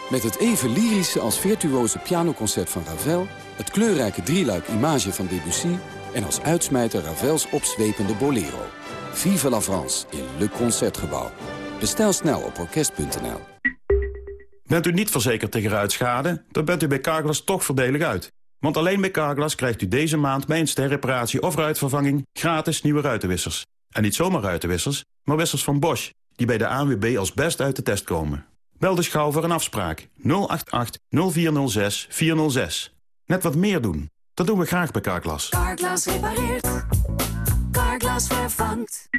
Speaker 35: Met het even lyrische als virtuoze pianoconcert van Ravel... het kleurrijke drieluik Image van Debussy... en als uitsmijter Ravels opzwepende Bolero. Vive la France in Le Concertgebouw. Bestel snel op orkest.nl.
Speaker 36: Bent u niet verzekerd tegen ruitschade? Dan bent u bij Carglass toch voordelig uit. Want alleen bij Carglass krijgt u deze maand bij een sterreparatie of ruitvervanging gratis nieuwe ruitenwissers. En niet zomaar ruitenwissers, maar wissers van Bosch, die bij de ANWB als best uit de test komen. Bel dus gauw voor een afspraak 088 0406 406. Net wat meer doen. Dat doen we graag bij Carglass.
Speaker 20: Carglass repareert. Carglass vervangt.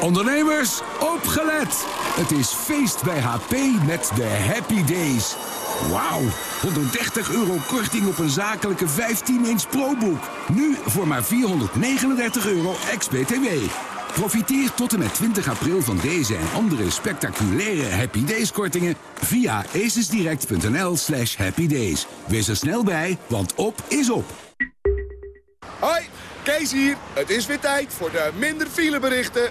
Speaker 37: Ondernemers, opgelet! Het is feest bij HP met de Happy Days. Wauw, 130 euro korting op een zakelijke 15-inch ProBook. Nu voor maar 439 euro ex-BTW. Profiteer tot en met 20 april van deze en andere spectaculaire Happy Days kortingen... via acesdirect.nl slash happydays. Wees er snel bij, want op is op.
Speaker 38: Hoi, Kees hier. Het is weer tijd voor de minder fileberichten.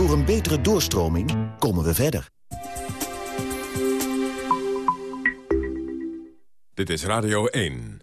Speaker 39: Door een betere doorstroming komen we verder.
Speaker 3: Dit is Radio 1.